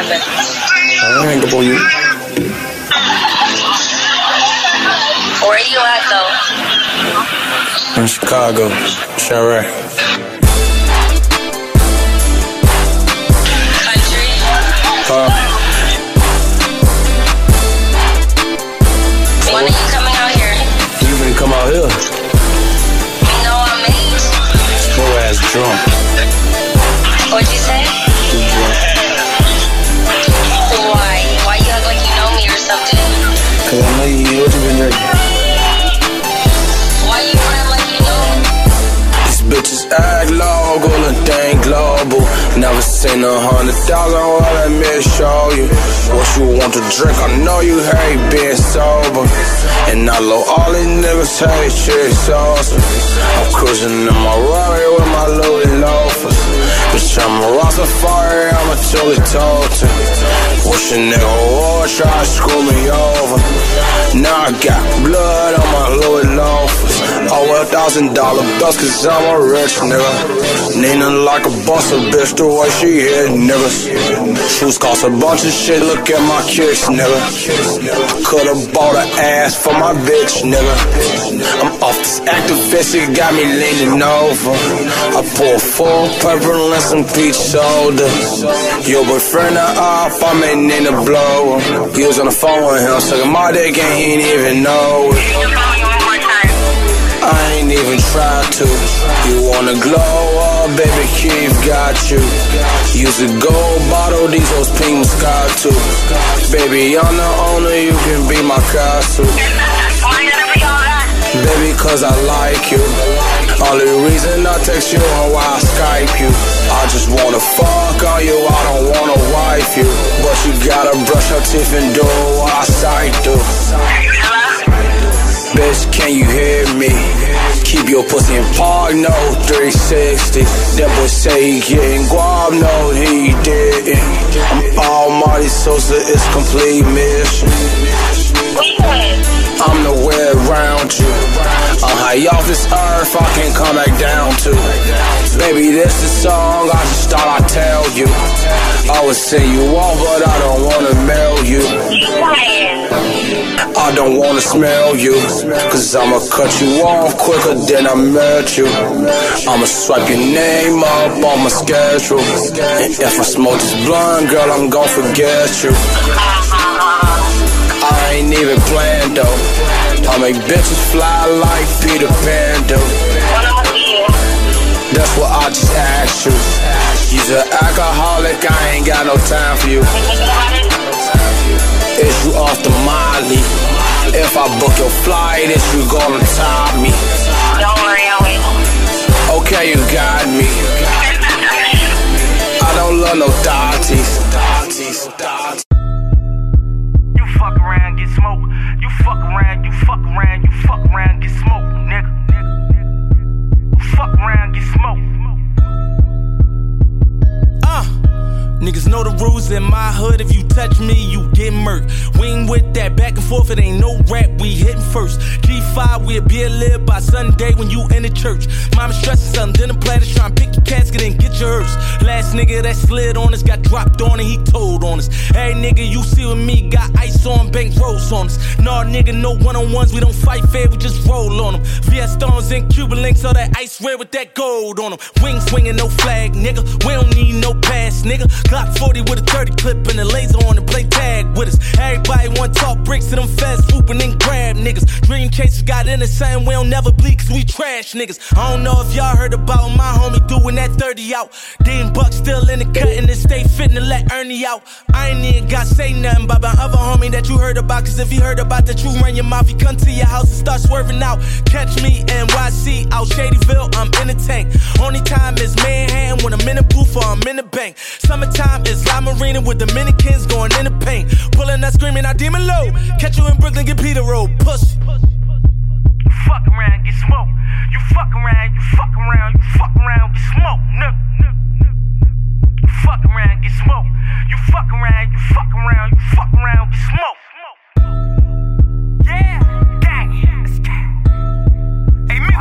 Time, see what happens. I on you. Where are you at though? In Chicago, Chiraq. Uh, When are you coming out here? you finna come out here? You know I'm ass drunk. bitches act low, gonna think global. Never seen a hundred thousand, well, let me show you. What you want to drink, I know you hate being sober. And I love all these niggas hate shit sauce. I'm cruising in my Rari with my Louis loafers. Bitch, I'm a rock fire, I'm a Tilly Tota. Wish a nigga would try to screw me over. Now I got blood on my Louis loafers. Oh, a thousand dollar bills, cause I'm a rich nigga. Nina like a boss, a bitch, the way she hit niggas. Shoes cost a bunch of shit, look at my kicks, nigga. I could've bought an ass for my bitch, nigga. I'm off this Actavis, it got me leaning over. I pour four purple and some peach soda. Your boyfriend off, I may need to blow. He was on the phone with him, sucking my dick and he ain't even know it. Even tried to. You wanna glow up, baby, Keith got you. Use a gold bottle, these hoes pink Moscato. Baby, I'm the owner, you can be my castle. Baby, cause I like you. Only reason I text you or why I Skype you. I just wanna fuck on you, I don't wanna wife you. But you gotta brush your teeth and do what I sight do. Bitch, can you hear me? Keep your pussy in park, no 360. That boy say he getting guap, no he didn't. I'm all Marty Sosa, it's complete mission. I'm nowhere around you. I'm high off this earth, I can come back down to. Baby, this the song, I just thought I'd tell you. I would send you off, but I don't wanna mail you. I don't wanna smell you, cause I'ma cut you off quicker than I met you. I'ma swipe your name up on my schedule. And if I smoke this blunt, girl, I'm gon' forget you. I ain't even playing though. I make bitches fly like Peter Pan do. That's what I just asked you. You's an alcoholic, I ain't got no time for you. Is you off the Molly? If I book your flight, is you gonna top me? Don't worry, I'll wait. Okay, you got me. I don't love no thotties. Fuck around, get smoked. You fuck around, you fuck around, you fuck around, get smoked, nigga. Fuck around, get smoked. Niggas know the rules in my hood. If you touch me, you get murked. We ain't with that back and forth, it ain't no rap, we hitting first. G5, we'll be a live by Sunday when you in the church. Mama stressing something, then the platters trying to pick your casket and get your hearse. Last nigga that slid on us got dropped on and he told on us. Hey nigga, you see with me, got ice on, bank rolls on us. Nah, nigga, no one on ones, we don't fight fair, we just roll on them. VS Stones and Cuba links, all that ice red with that gold on them. Wing swinging, no flag, nigga. We don't need no pass, nigga. Glock 40 with a 30 clip and a laser on and play tag with us. Everybody want talk bricks to them feds, swooping and grab niggas. Dream chasers got in the same, we don't never bleed cause we trash niggas. I don't know if y'all heard about my homie doing that 30 out. Dean Buck still in the cut and it stay fitting to let Ernie out. I ain't even got say nothing about my other homie that you heard about. Cause if you heard about that, you run your mouth, he come to your house and start swerving out. Catch me NYC out Shadyville, I'm in the tank. Only time is Manhattan when I'm in the booth or I'm in the bank. Summertime is La Marina with Dominicans going in the paint. Pulling that screaming out demon low. Catch you in Brooklyn, get Peter Road. Pussy. Fuck around, get smoked. You fuck around, you fuck around, you fuck around, get smoked, nigga. Fuck around, get smoked. You fuck around, you fuck around, you fuck around, get smoked. Yeah, gang. Hey, me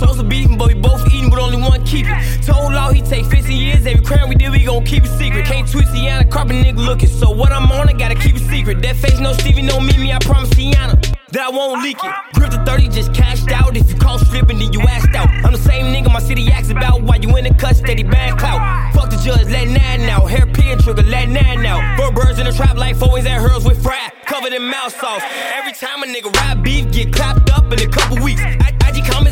and Sosa beefing, but we both eating, but only one keep it. Told Law he take 15 years, every crime we did, we gon' keep it secret. Can't tweet Sienna, crop a nigga looking. So what I'm on, I gotta keep it secret. That face no Stevie, no Mimi, I promise Sienna that I won't leak it. Grip the 30, just cashed out. If you call stripping, then you asked out. I'm the same nigga my city acts about. Why you in the cut, steady bad clout. Fuck the judge, let nine out. Hair pin trigger, let nine out. Bird birds in the trap like always at hers with fry. Covered in mouth sauce. Every time a nigga rap beef, get clapped up in a couple weeks. I,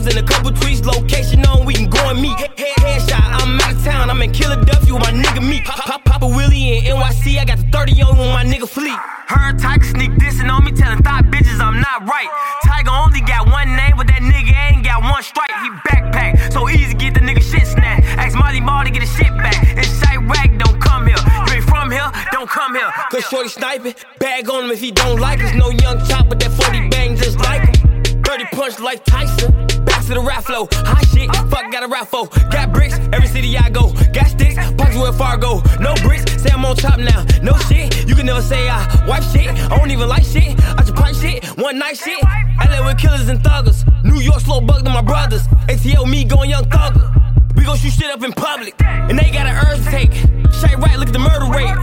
and a couple tweets. Location on, we can go and meet. Head, head I'm out of town. I'm in Killer Duff, with my nigga Me. Pop, pop, Papa Willie in NYC. I got the 30 on with my nigga Fleet. Her Tiger sneak dissing on me, telling thought bitches I'm not right. Tiger only got one name, but that nigga ain't got one strike. He backpack, so easy get the nigga shit snapped. Ask Molly Mar to get his shit back. It's Chiraq, don't come here. You ain't from here, don't come here. Cause Shorty sniping, bag on him if he don't like us. No young chop, but that 40 bang just like him. 30 punch like Tyson. To the rap flow. Hot shit, fuck, got a rap for. Got bricks, every city I go. Got sticks, pockets where Fargo. No bricks, say I'm on top now. No shit, you can never say I wipe shit. I don't even like shit. I just pipe shit, one night shit. LA with killers and thuggers. New York slow bug to my brothers. ATL me going young thugger. We gon' shoot shit up in public, and they got an urge to take. Shite right, look at the murder rate.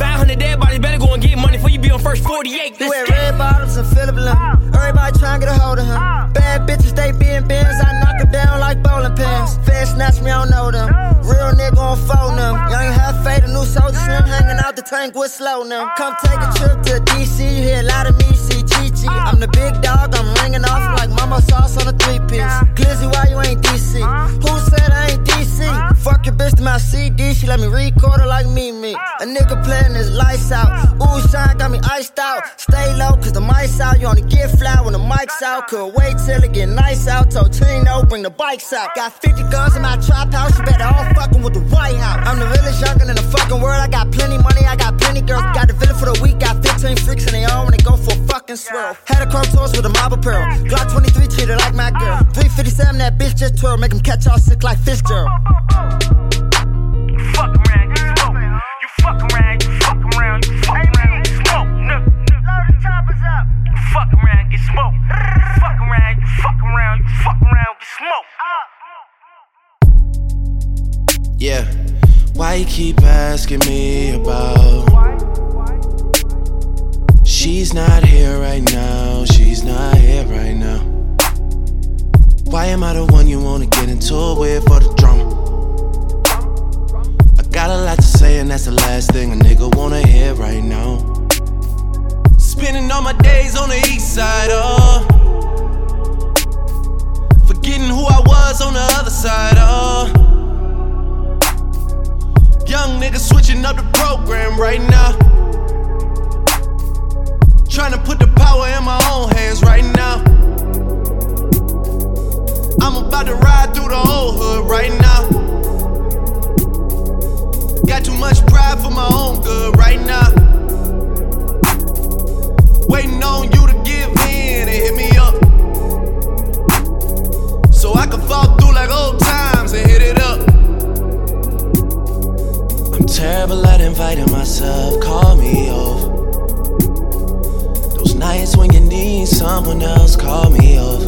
500 dead bodies, better go and get money before you be on first 48. We wear red bottoms and Phillip Lim. Everybody trying to get a hold of him. Uh. Bad bitches, they be in bins. I knock them down like bowling pins. Uh. Fed snatch me, I don't know them. Real nigga on phone them. Oh, Young half fade, a new soldier slim uh. hanging out the tank with slow them. Come take a trip to DC, you hear a lot of me, see Chi I'm the big dog, I'm ringing off like mumbo sauce on a three piece. Glizzy, why you ain't DC? CD, she let me record her like me, me. A nigga playing his lights out. Ooh, shine got me iced out. Stay low, cause the mic's out. You only get fly when the mic's out. Could wait till it get nice out. Told Tino, bring the bikes out. Got 50 guns in my trap house, you better all fucking with the White House. I'm the realest youngin' in the fucking world. I got plenty money, I got plenty girls. Got the villa for the week, got 15 freaks, and they all wanna go for a fucking swirl. Had a chrome toast with a mob apparel. Glock 23 treated like my girl. 357, that bitch just twirl. Make him catch all sick like Fitzgerald. Fuck around, you smoke. You fuck around, you fuck around, you fuck around, you smoke, nigga. Load the choppers up. You fuck around, get smoked. Fuck around, you fuck around, you fuck around, get smoked. Yeah. Why you keep asking me about? She's not here right now. She's not here right now. Why am I the one you wanna get into it with for the drama? Got a lot to say, and that's the last thing a nigga wanna hear right now. Spending all my days on the east side, oh. Forgetting who I was on the other side, oh. Young nigga switching up the program right now. Trying to put the power in my own hands right now. I'm about to ride through the whole hood right now. Got too much pride for my own good right now. Waiting on you to give in and hit me up. So I can fall through like old times and hit it up. I'm terrible at inviting myself, call me off. Those nights when you need someone else, call me off.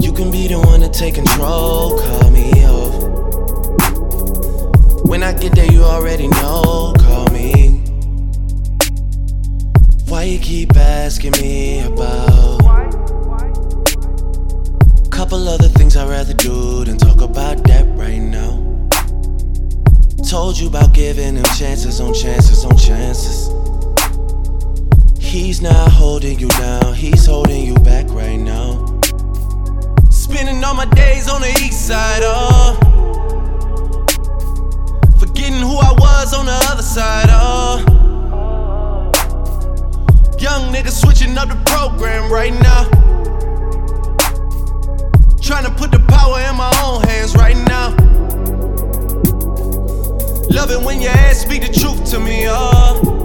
You can be the one to take control, call me off. When I get there, you already know, call me. Why you keep asking me about? Couple other things I'd rather do than talk about that right now. Told you about giving him chances on chances on chances. He's not holding you down, he's holding you back right now. Spending all my days on the east side, oh. Forgetting who I was on the other side, oh. Young nigga switching up the program right now. Trying to put the power in my own hands right now. Love it when your ass speak the truth to me, oh.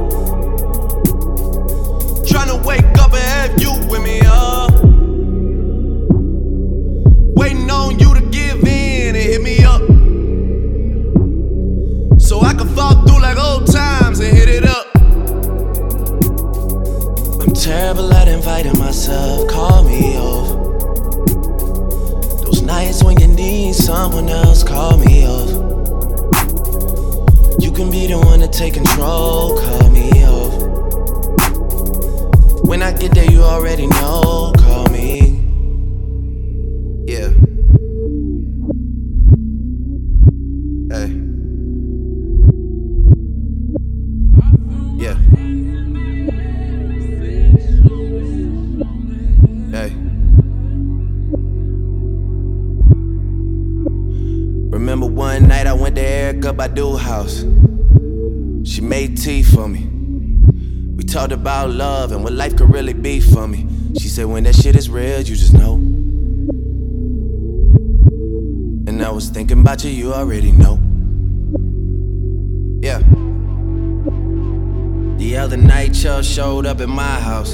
Up at my house.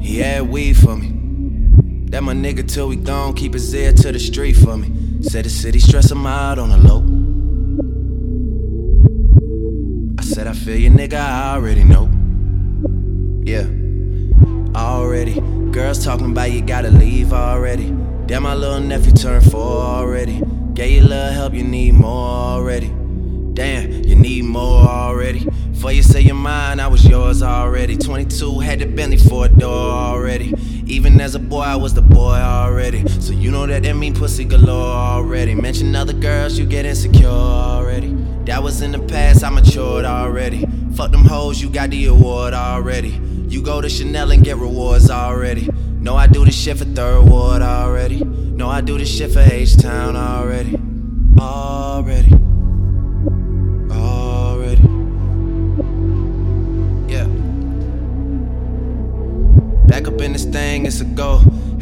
He had weed for me. That my nigga till we gone, keep his ear to the street for me. Said the city stress him out on the low. I said, I feel you, nigga, I already know. Yeah, already. Girls talking about you gotta leave already. Damn, my little nephew turned four already. Gave you little help, you need more already. Damn, you need more already. Before you say you're mine, I was yours already. 22, had the Bentley for a door already. Even as a boy, I was the boy already. So you know that that mean pussy galore already. Mention other girls, you get insecure already. That was in the past, I matured already. Fuck them hoes, you got the award already. You go to Chanel and get rewards already. No, I do this shit for Third Ward already. No, I do this shit for H Town. Already. Already.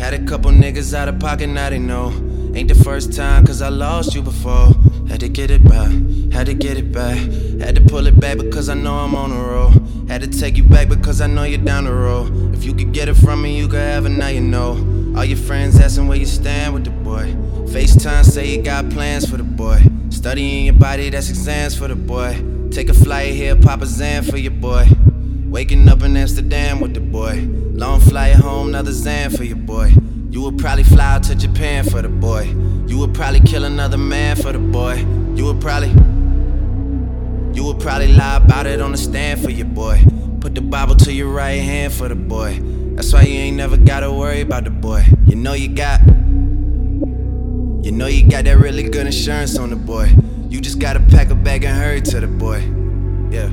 Had a couple niggas out of pocket, now they know. Ain't the first time, cause I lost you before. Had to get it back, had to get it back. Had to pull it back because I know I'm on the road. Had to take you back because I know you're down the road. If you could get it from me, you could have it, now you know. All your friends asking where you stand with the boy. FaceTime say you got plans for the boy. Studying your body, that's exams for the boy. Take a flight here, pop a Xan for your boy. Waking up in Amsterdam with the boy. Long flight home, another Xan for your boy. You would probably fly out to Japan for the boy. You would probably kill another man for the boy. You would probably. You would probably lie about it on the stand for your boy. Put the Bible to your right hand for the boy. That's why you ain't never gotta worry about the boy. You know you got. You know you got that really good insurance on the boy. You just gotta pack a bag and hurry to the boy. Yeah.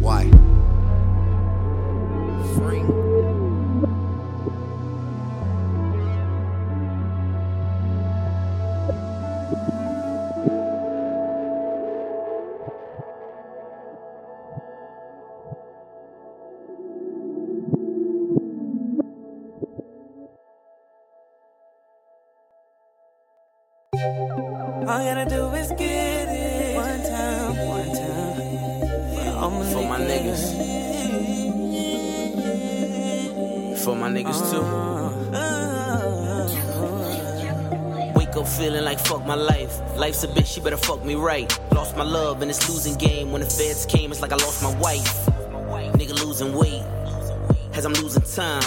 Why? Me right. Lost my love in this losing game. When the feds came, it's like I lost my wife. Nigga losing weight as I'm losing time.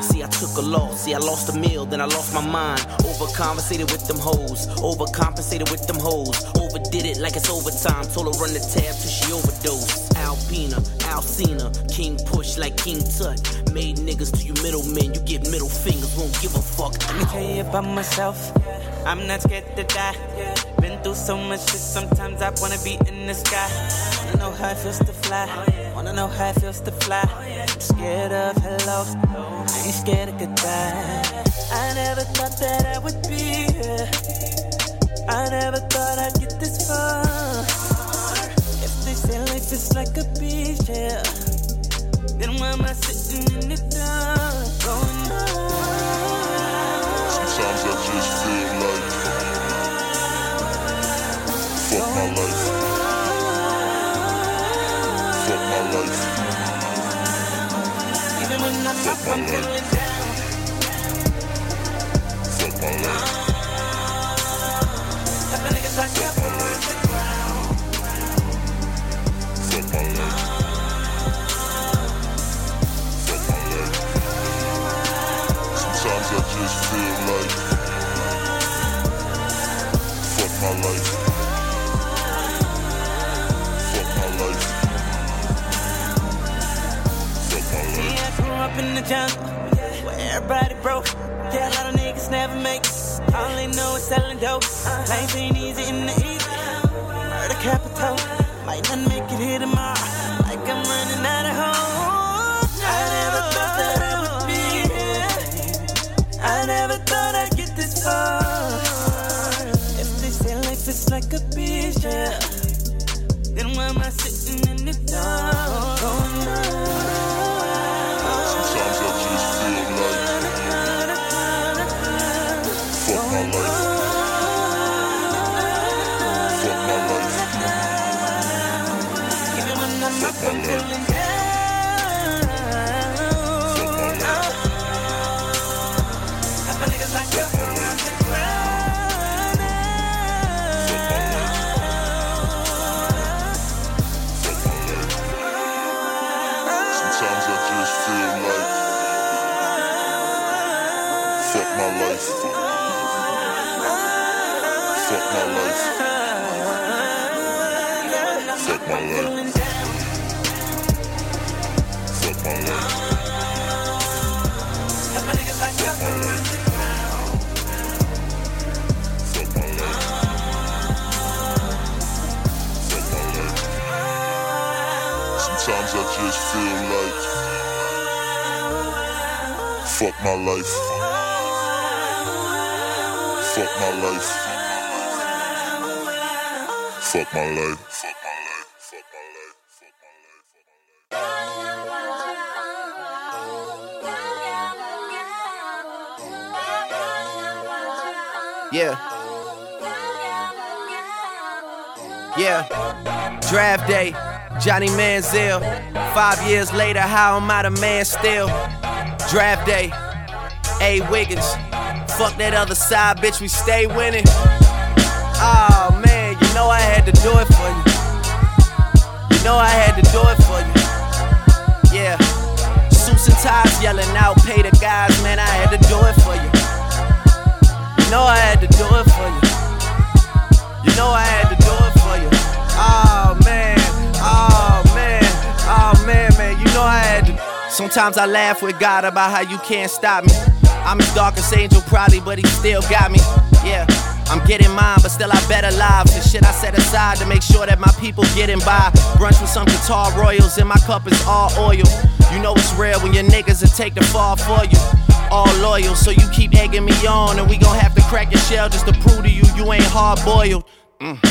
See, I took a loss. See, I lost a meal, then I lost my mind. Overcompensated with them hoes. Overcompensated with them hoes. Overdid it like it's overtime. Told her run the tab till she overdosed. Alpina, Alcina, King push like King Tut. Made niggas to you middlemen. You get middle fingers, won't give a fuck. Let me tell you about myself. I'm not scared to die. Been through so much shit, sometimes I wanna be in the sky. Wanna know how it feels to fly. Wanna know how it feels to fly. I'm scared of hello. I ain't scared of goodbye. I never thought that I would be here. I never thought I'd get this far. If they say life is like a beach, yeah. Then why am I sitting in the dark? Oh, Going Sometimes I just feel Fuck my life. Fuck my life. Fuck my life. Fuck my life. Fuck my life. Sometimes I just feel like fuck my life. Up in the jungle where everybody broke. Yeah, a lot of niggas never make it. All they know is selling dope. Life ain't easy in the east. Murder capital. Might not make it here tomorrow. Like I'm running out of home. I never thought that I would be here. I never thought I'd get this far. If they say life is like a beach, yeah. Then why am I sitting in the dark? Yeah. Yeah. Draft day, Johnny Manziel. Five years later, how am I the man still? Draft day, A. Wiggins. Fuck that other side, bitch, we stay winning. Oh man, you know I had to do it for you. You know I had to do it for you. Yeah. Suits and ties yelling out, pay the guys, man, I had to do it for you. You know I had to do it for you. You know I had to do it for you. Oh man, oh man, oh man, man. You know I had to. Sometimes I laugh with God about how you can't stop me. I'm his darkest angel, probably, but he still got me. Yeah. I'm getting mine, but still I better lives. The shit I set aside to make sure that my people getting by. Brunch with some Qatari royals, and my cup is all oil. You know it's rare when your niggas will take the fall for you. All loyal, so you keep egging me on, and we gon' have to crack your shell just to prove to you you ain't hard boiled. Mm.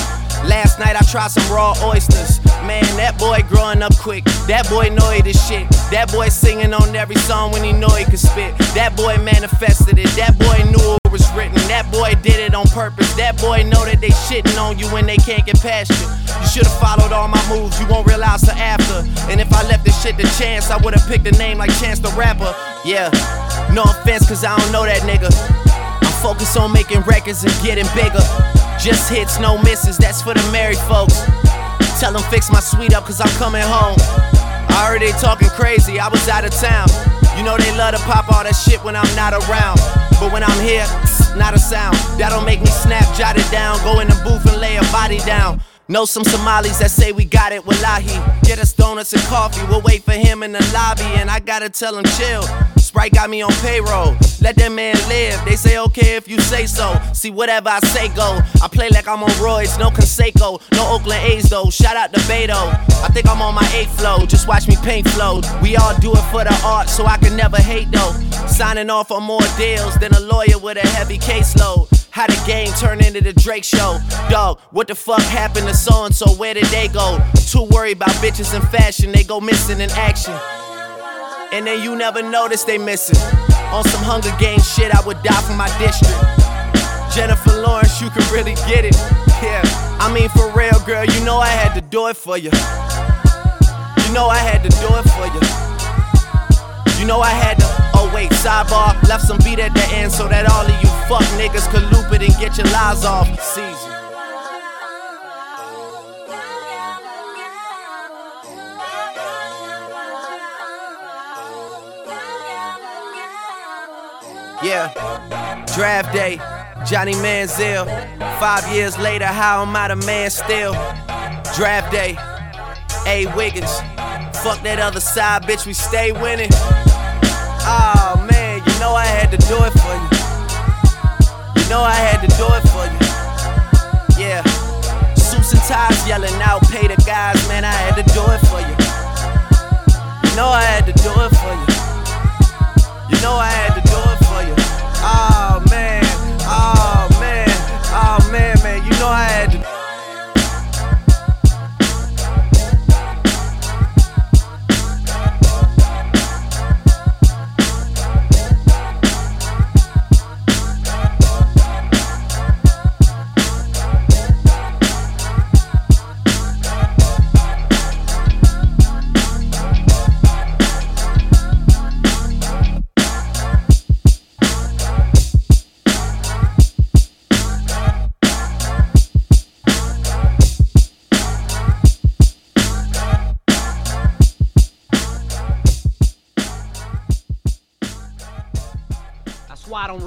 Last night I tried some raw oysters. Man, that boy growing up quick. That boy know he this shit. That boy singing on every song when he know he could spit. That boy manifested it. That boy knew written. That boy did it on purpose. That boy know that they shitting on you when they can't get past you. You should've followed all my moves. You won't realize the after. And if I left this shit to chance, I would've picked a name like Chance the Rapper. Yeah. No offense, cause I don't know that nigga. I'm focused on making records and getting bigger. Just hits, no misses, that's for the married folks. Tell them fix my suite up, cause I'm coming home. I heard they talking crazy, I was out of town. You know they love to pop all that shit when I'm not around. But when I'm here, not a sound. That'll make me snap, jot it down, go in the booth and lay a body down. Know some Somalis that say we got it, wallahi. Get us donuts and coffee, we'll wait for him in the lobby, and I gotta tell him chill. Sprite got me on payroll. Let that man live. They say okay if you say so. See whatever I say go. I play like I'm on roids, no Canseco, no Oakland A's though. Shout out to Beto. I think I'm on my eighth flow. Just watch me paint flow. We all do it for the art, so I can never hate though. Signing off on more deals than a lawyer with a heavy caseload. How the game turn into the Drake show. Dog, what the fuck happened to so and so? Where did they go? Too worried about bitches and fashion, they go missing in action. And then you never notice they missing. On some Hunger Games shit, I would die for my district. Jennifer Lawrence, you can really get it. Yeah, I mean for real, girl, you know I had to do it for you. You know I had to do it for you. You know I had to. Oh wait, sidebar, left some beat at the end so that all of you fuck niggas could loop it and get your lies off. Season. Yeah, draft day, Johnny Manziel. Five years later, how am I the man still? Draft day, A. Wiggins. Fuck that other side, bitch, we stay winning. Oh man, you know I had to do it for you. You know I had to do it for you. Yeah, suits and ties yelling out, pay the guys, man, I had to do it for you. You know I had to do it for you. You know I had to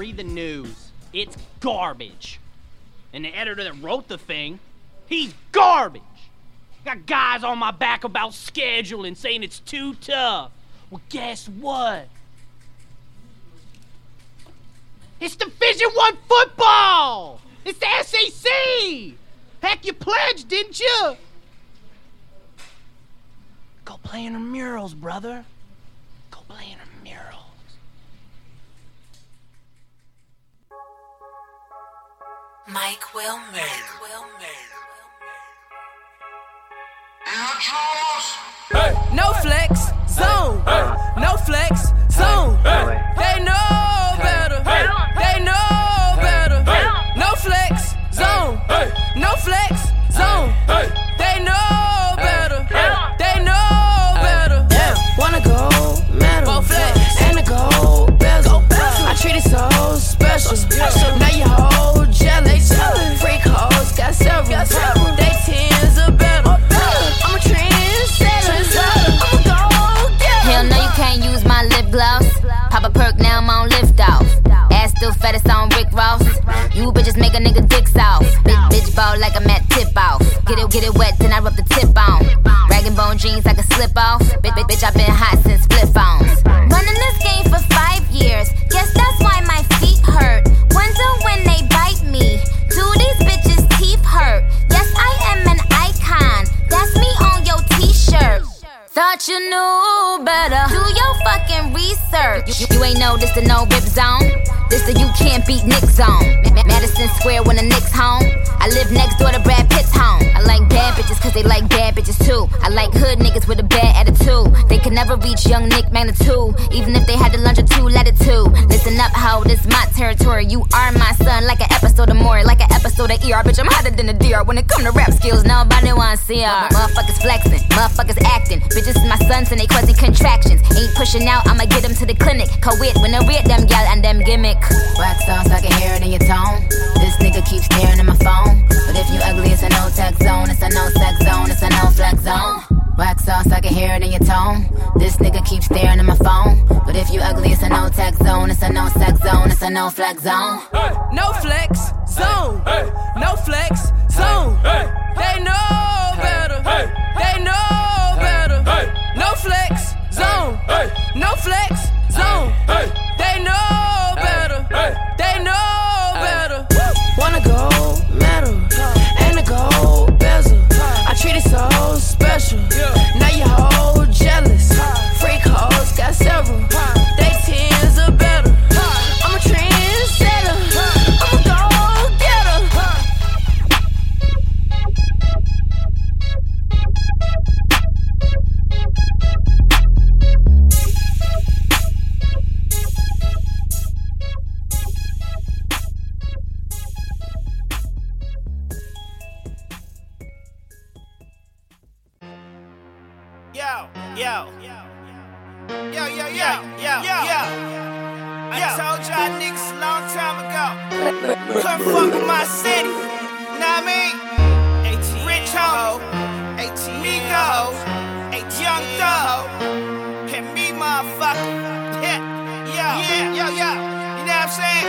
read the news. It's garbage. And the editor that wrote the thing, he's garbage. Got guys on my back about scheduling saying it's too tough. Well, guess what? It's Division One football. It's the SEC. Heck, you pledged, didn't you? Go play in the murals, brother. Mike Wilmer. No flex, zone. No flex, a nigga dicks off. Bitch, bitch ball like I'm at tip off. Get it, get it wet, then I rub the tip on. Rag and bone jeans, I can slip off. Bitch, bitch, bitch, i been hot since flip phones. Running this game for five years. Guess that's why my feet hurt. Wonder when they bite me. Do these bitches' teeth hurt? Yes, I am an icon. That's me on your t-shirt. Thought you knew better. Do your fucking research. You, you ain't know this the no rip zone. This the you can't beat Nick zone. Ma- Madison Square when the Knicks home. I live next door to Brad Pitt's home. I like bad bitches cause they like bad bitches too. Like hood niggas with a bad attitude. They could never reach young Nick magnitude. Even if they had or two latitude. Listen up, ho, this my territory. You are my son, like an episode of Maury, like an episode of ER. Bitch, I'm hotter than a DR. When it come to rap skills, nobody see her. Motherfuckers flexing, motherfuckers acting. Bitches is my sons and they causing contractions. Ain't pushing out, I'ma get them to the clinic. Co-wit when I read them gal and them gimmick. Wax sauce, I can hear it in your tone. This nigga keeps staring at my phone. But if you ugly, it's a no tech zone. It's a no sex zone. It's a no flex zone. Wax sauce, I can hear it in your tone. This nigga keeps staring at my phone. But if you ugly, it's a no tech zone. It's a no sex zone. It's a no flex zone. No flex, zone. No flex, zone. They know better. They know better. No flex, zone. No flex, zone. They know better. They know so special. Now you Come fuck with my city. Know what I mean? Rich ho, Migo, Young Thug, and me, motherfucker. Yeah, yo, yeah, yo, yo. You know what I'm saying?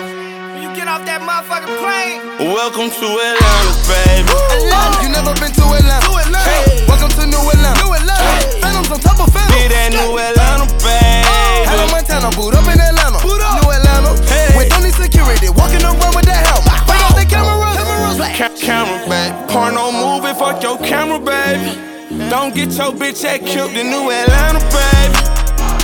When you get off that motherfucking plane. Welcome to Atlanta, baby. You never been to Atlanta? Hey. Welcome to New Atlanta. New Atlanta. Phantoms on top of phantoms. Be that New Atlanta, baby. Oh, Hannah Montana, boot up in Atlanta. Boot up. New Atlanta. Hey. With only security, walking around with that help. Bring out the cameras. Ca- camera, baby. Porno movie, fuck your camera, baby. Don't get your bitch act killed in New Atlanta, baby.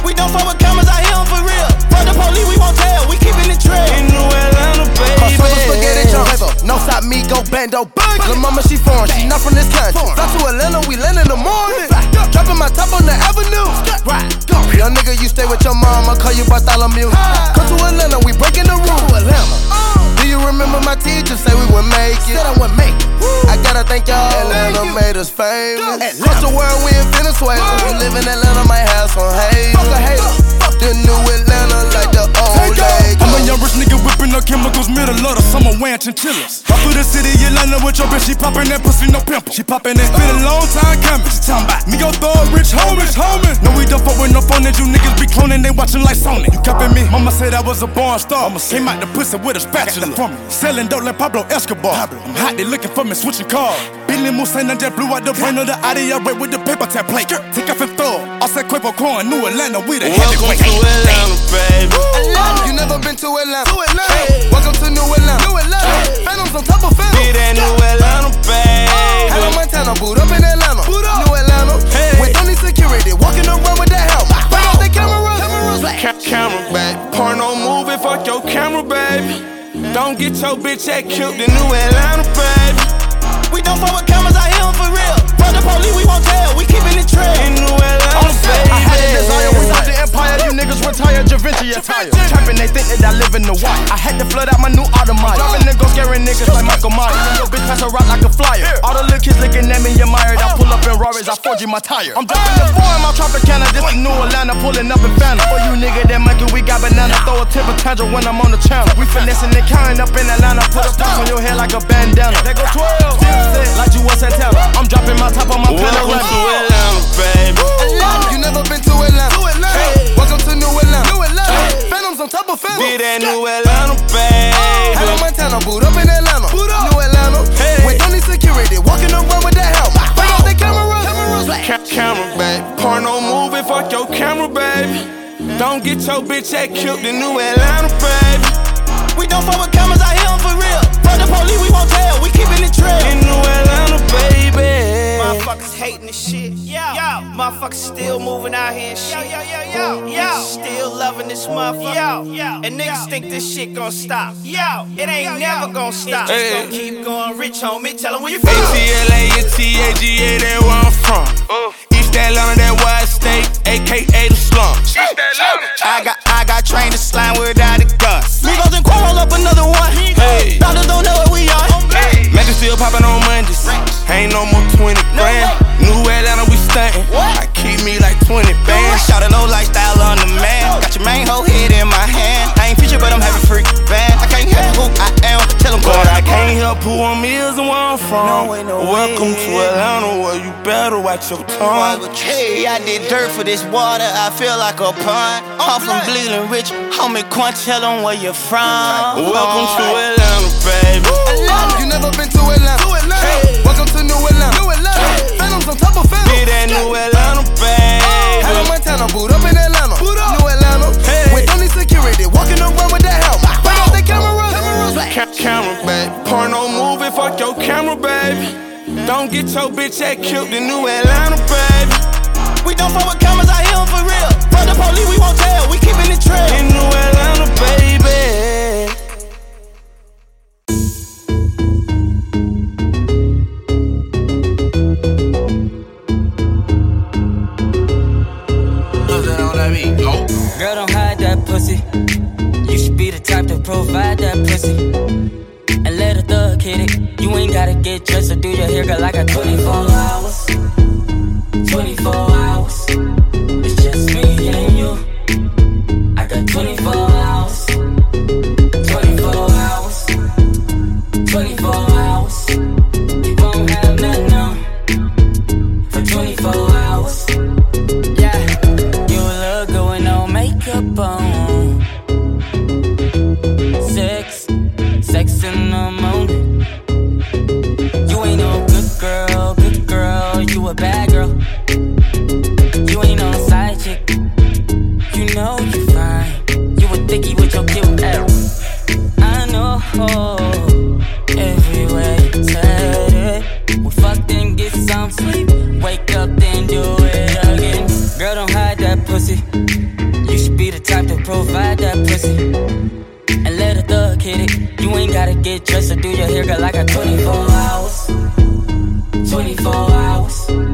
We don't fuck with cameras out here for real. Fuck the police, we won't tell. We keeping it trail. In New Atlanta, baby. Hustle, spaghetti jump. No stop me, go bando. Bang. Lil' mama, she foreign. She not from this country. Fly to Atlanta, we land in the morning. Dropping my top on the avenue. Right. Young nigga, you stay with your mama. Call you Bartholomew. Come to Atlanta, we breaking the rules. Do you remember my teacher say we would make it? Said I would make it. I gotta thank y'all. Atlanta made us famous. Across the world, we in Venezuela. We live in Atlanta, my house on Hayes. Fuck a hater. The new Atlanta like the old lake. Young rich nigga whipping up chemicals, middle of the summer, wearing chinchillas. Up through the city, Atlanta with your bitch, she poppin' that pussy, no pimple. She poppin' that, been a long time coming. She talking about me go throw rich homie, rich homie. No, we don't fuck with no phone that you niggas be cloning, they watchin' like Sony. You capping me? Mama said I was a born star. Mama came out the pussy with a spatula. From me. Selling dope like Pablo Escobar. I'm hot, they looking for me, switching cars. Billy Musain, I just blew out the brain of the Audi, I with the paper tap plate. Take off and throw. I said Quavo Corn, New Atlanta, we the Welcome to Atlanta, baby. Atlanta. You never been to Atlanta. To Atlanta. Hey. Welcome to New Atlanta. New Atlanta. Hey. Phantoms on top of phantoms. Be that New Atlanta, baby. Hannah Montana, boot up in Atlanta. Boot up. New Atlanta. Hey. With only security, walking around with that helmet. Bring out the cameras. Cameras. Ca- camera back. Porno movie, fuck your camera, baby. Don't get your bitch that cute, in New Atlanta, baby. We don't fuck with cameras out here for real. From the police, we won't tell. We keeping it trail. In New baby. I had a desire without the empire. You niggas retire, Javinci attire. Trapping, they think that I live in the white. I had to flood out my new Audemars. Dropping and go scaring niggas like Michael Myers. Your bitch pass a rock like a flyer. All the little kids looking at me admired. I pull up in Rarers, I 4G my tire. I'm dropping the four in my Tropicana. This is New Atlanta, pulling up in Phantom. For you nigga that monkey, we got banana. Throw a temper tantrum when I'm on the channel. We finessing and counting up in Atlanta. Put a piece on your head like a bandana. They go 12. Still set like you was Santana. I'm dropping my top on my Welcome panorama. to Atlanta, baby. Atlanta. You never been to Atlanta. To Atlanta. Hey. Welcome to New Atlanta. New Atlanta. Hey. Phantoms on top of phantoms. Be that New Atlanta, baby. Hannah Montana, boot up in Atlanta. Boot up. New Atlanta. Hey. With only security, walking around with that helmet. Bring out the cameras. Cameras. Ca- camera back. Porno movie, fuck your camera, baby. Don't get your bitch that killed in New Atlanta, baby. We don't fuck with cameras out here for real. From the police, Motherfuckers still moving out here and shit. Yo, yo, yo, yo. Yo. Still loving this motherfucker. Yo, yo. And niggas think this shit gon' stop. Yo, it ain't never gon' stop. It's Hey. gon' keep going. Rich homie, tell 'em where you from. ATLA and TAGA, where I'm from. East Atlanta, that wide state, aka the slum. I got, I got trained to slime without a gun. Migos and Quan roll up another one. Hey. Doctors don't know what we on. Still popping on Mondays. Ain't no more 20 grand. New Atlanta, we stunting. I keep me like 20 bands. Shot a low lifestyle on the man. Got your main whole head in my hand. I ain't featured, but I'm having freak band. I can't who I am. Tell them But I can't help who I'm is and where I'm from. Welcome to Atlanta, where you better watch your tongue. Hey, I did dirt for this water. I feel like a pond. I'm from Bleeding Rich. Homie, Quan, tell them where you're from. Welcome to Atlanta, baby. Atlanta. You never been to Atlanta. To Atlanta. Hey. Welcome to New Atlanta. New Atlanta. Hey. Phantoms on top of phantoms. Be that New Atlanta, Hannah baby. Oh, Montana, boot up in Atlanta. Boot up. New Atlanta. Hey. With only security, walking around Ca- camera back. Porno movie, fuck your camera, baby. Don't get your bitch that killed in New Atlanta, baby. We don't fuck with cameras out here for real. From the police, we won't tell. We keeping it trail. In New Atlanta, baby. Girl, don't hide that pussy. Be the type to provide that pussy. And let a thug hit it. You ain't gotta get dressed or do your hair, girl. I got 24 hours. 24 hours. It's just me and you. I got 24 hours. To provide that pussy. And let a thug hit it. You ain't gotta get dressed or do your hair, girl. I got 24 hours. 24 hours.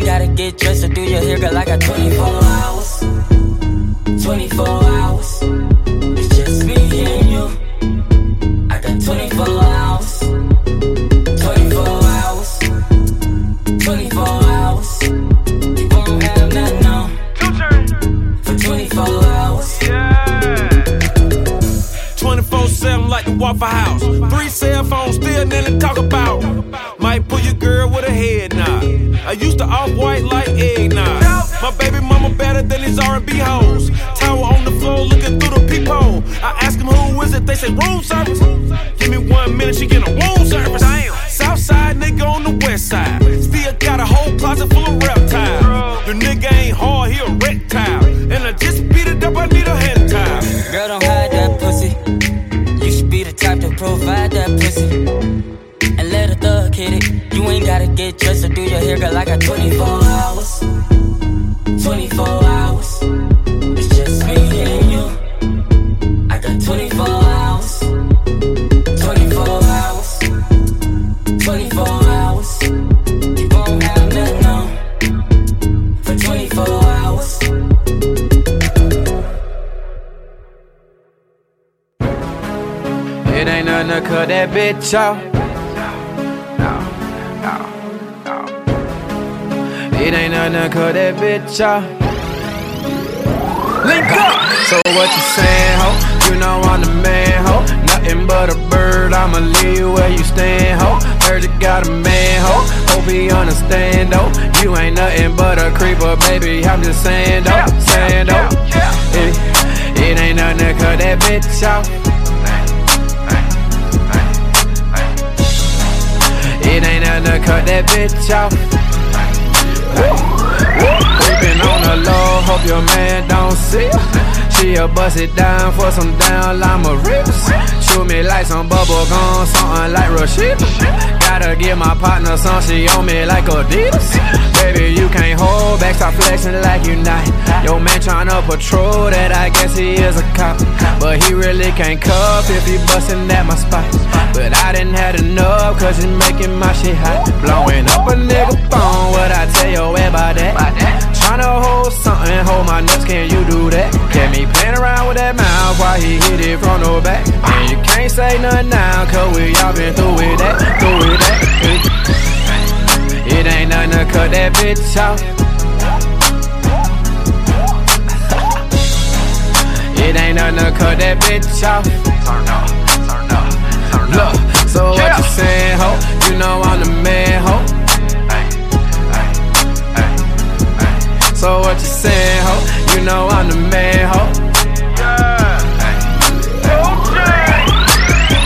Ain't gotta get dressed or do your hair, girl. I got 24 hours. 24 hours. It's just me and you. I got 24 hours. 24 hours. 24 hours. You won't have nothing on. For 24 hours. 24 7 like the Waffle House. Three cell phones, still to talk about. I used to off white like eggnog. My baby mama better than these R&B hoes. Tower on the floor looking through the peephole. I ask them who is it, they say room service. Give me one minute, she get a room service. Southside nigga on the west side. Still got a whole closet full of reptiles. The nigga ain't hard, he a reptile. And I just beat it up, I need a hand towel. Girl, don't hide that pussy. You should be the type to provide that pussy. And let a thug hit it. You ain't gotta get dressed or do your hair, girl. I got 24 hours. 24 hours. It's just me and you. I got 24 hours. 24 hours. 24 hours. For 24 hours. It ain't nothing to cut that bitch off. It ain't nothing to cut that bitch off. Link up! So what you saying, ho? You know I'm the man, ho. Nothing but a bird, I'ma leave you where you stand, ho. Heard you got a man, ho. Hope he understand, though. You ain't nothing but a creeper, baby. I'm just saying, though. Saying, though. It, it ain't nothing to cut that bitch off. It ain't nothing to cut that bitch off. Creeping on the low, hope your man don't see. She'll bust it down for some down llama rips. Shoot me like some bubble gum, something like Rashida. Gotta give my partner some, she on me like a Adidas. Baby, you can't hold back, stop flexing like you not. Your man tryna patrol that, I guess he is a cop. But he really can't cuff if he bustin' at my spot. But I didn't had enough, cause it's making my shit hot. Blowing up a nigga phone, what I tell you about that? Tryna hold something, hold my nuts, can you do that? Get me playing around with that mouth while he hit it from the back. And you can't say nothing now, cause we all been through with that, through with that. It ain't nothing to cut that bitch off. It ain't nothing to cut that bitch off. Look, so what you saying, ho? You know I'm the man, ho. So what you saying, ho? You know I'm the man, ho.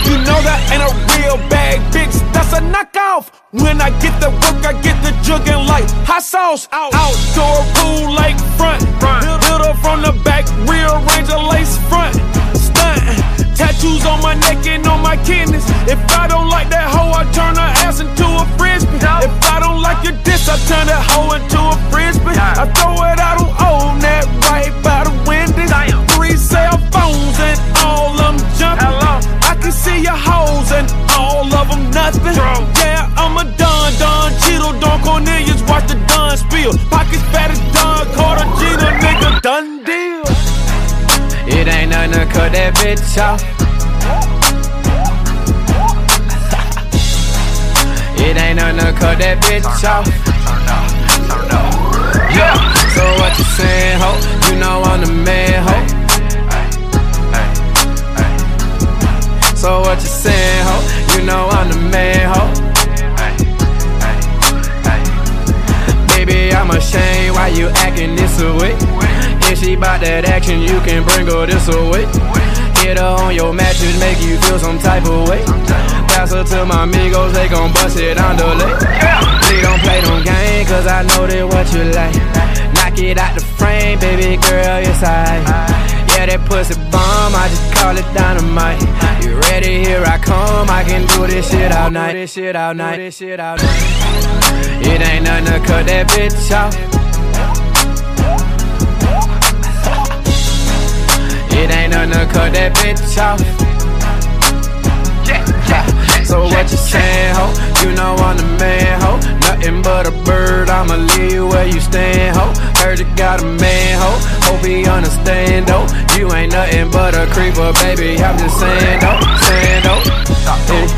You know that ain't a real bag, bitch. That's a knockoff. When I get the work, I get the jugging like hot sauce. Out. Outdoor pool, lake front. Hit, hit from the back, rearrange a lace front. Stunt. Tattoos on my neck and on my kidneys. If I don't like that hoe, I turn her ass into a frisbee. If I don't like your diss, I turn that hoe into a frisbee. I throw it out on old net right by the windows. Three cell phones and all of them jumping. I can see your hoes and all of them nothing. Yeah, I'm a Don, Don Cheadle, Don Cornelius, watch the Don spill. Pockets fat as Don to cut that bitch off. It ain't nothing to cut that bitch off. Yeah, so what you saying, ho? You know I'm the man, ho. So what you saying, ho? You know I'm the man, ho. Baby, I'm ashamed why you acting this way. If she bout that action, you can bring her this away. Hit her on your mattress, make you feel some type of way. Pass her to my amigos, they gon' bust it on the lake. Please don't play them games, cause I know that what you like. Knock it out the frame, baby girl, yes I. Yeah, Yeah, that pussy bomb, I just call it dynamite. You ready? Here I come. I can do this shit all night. This shit all night. This shit all night. It ain't nothing to cut that bitch off. It ain't nothing to cut that bitch off. So what you saying, ho? You know I'm the man, ho. Nothing but a bird, I'ma leave you where you stand, ho. Heard you got a man, ho. Hope he understand, though. You ain't nothing but a creeper, baby. I'm just saying, though, saying, though. It,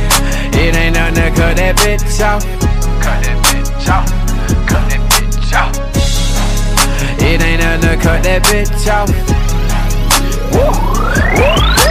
it ain't nothing to cut that bitch off. Cut that bitch off. Cut that bitch off. It ain't nothing to cut that bitch off. Woo! Woo!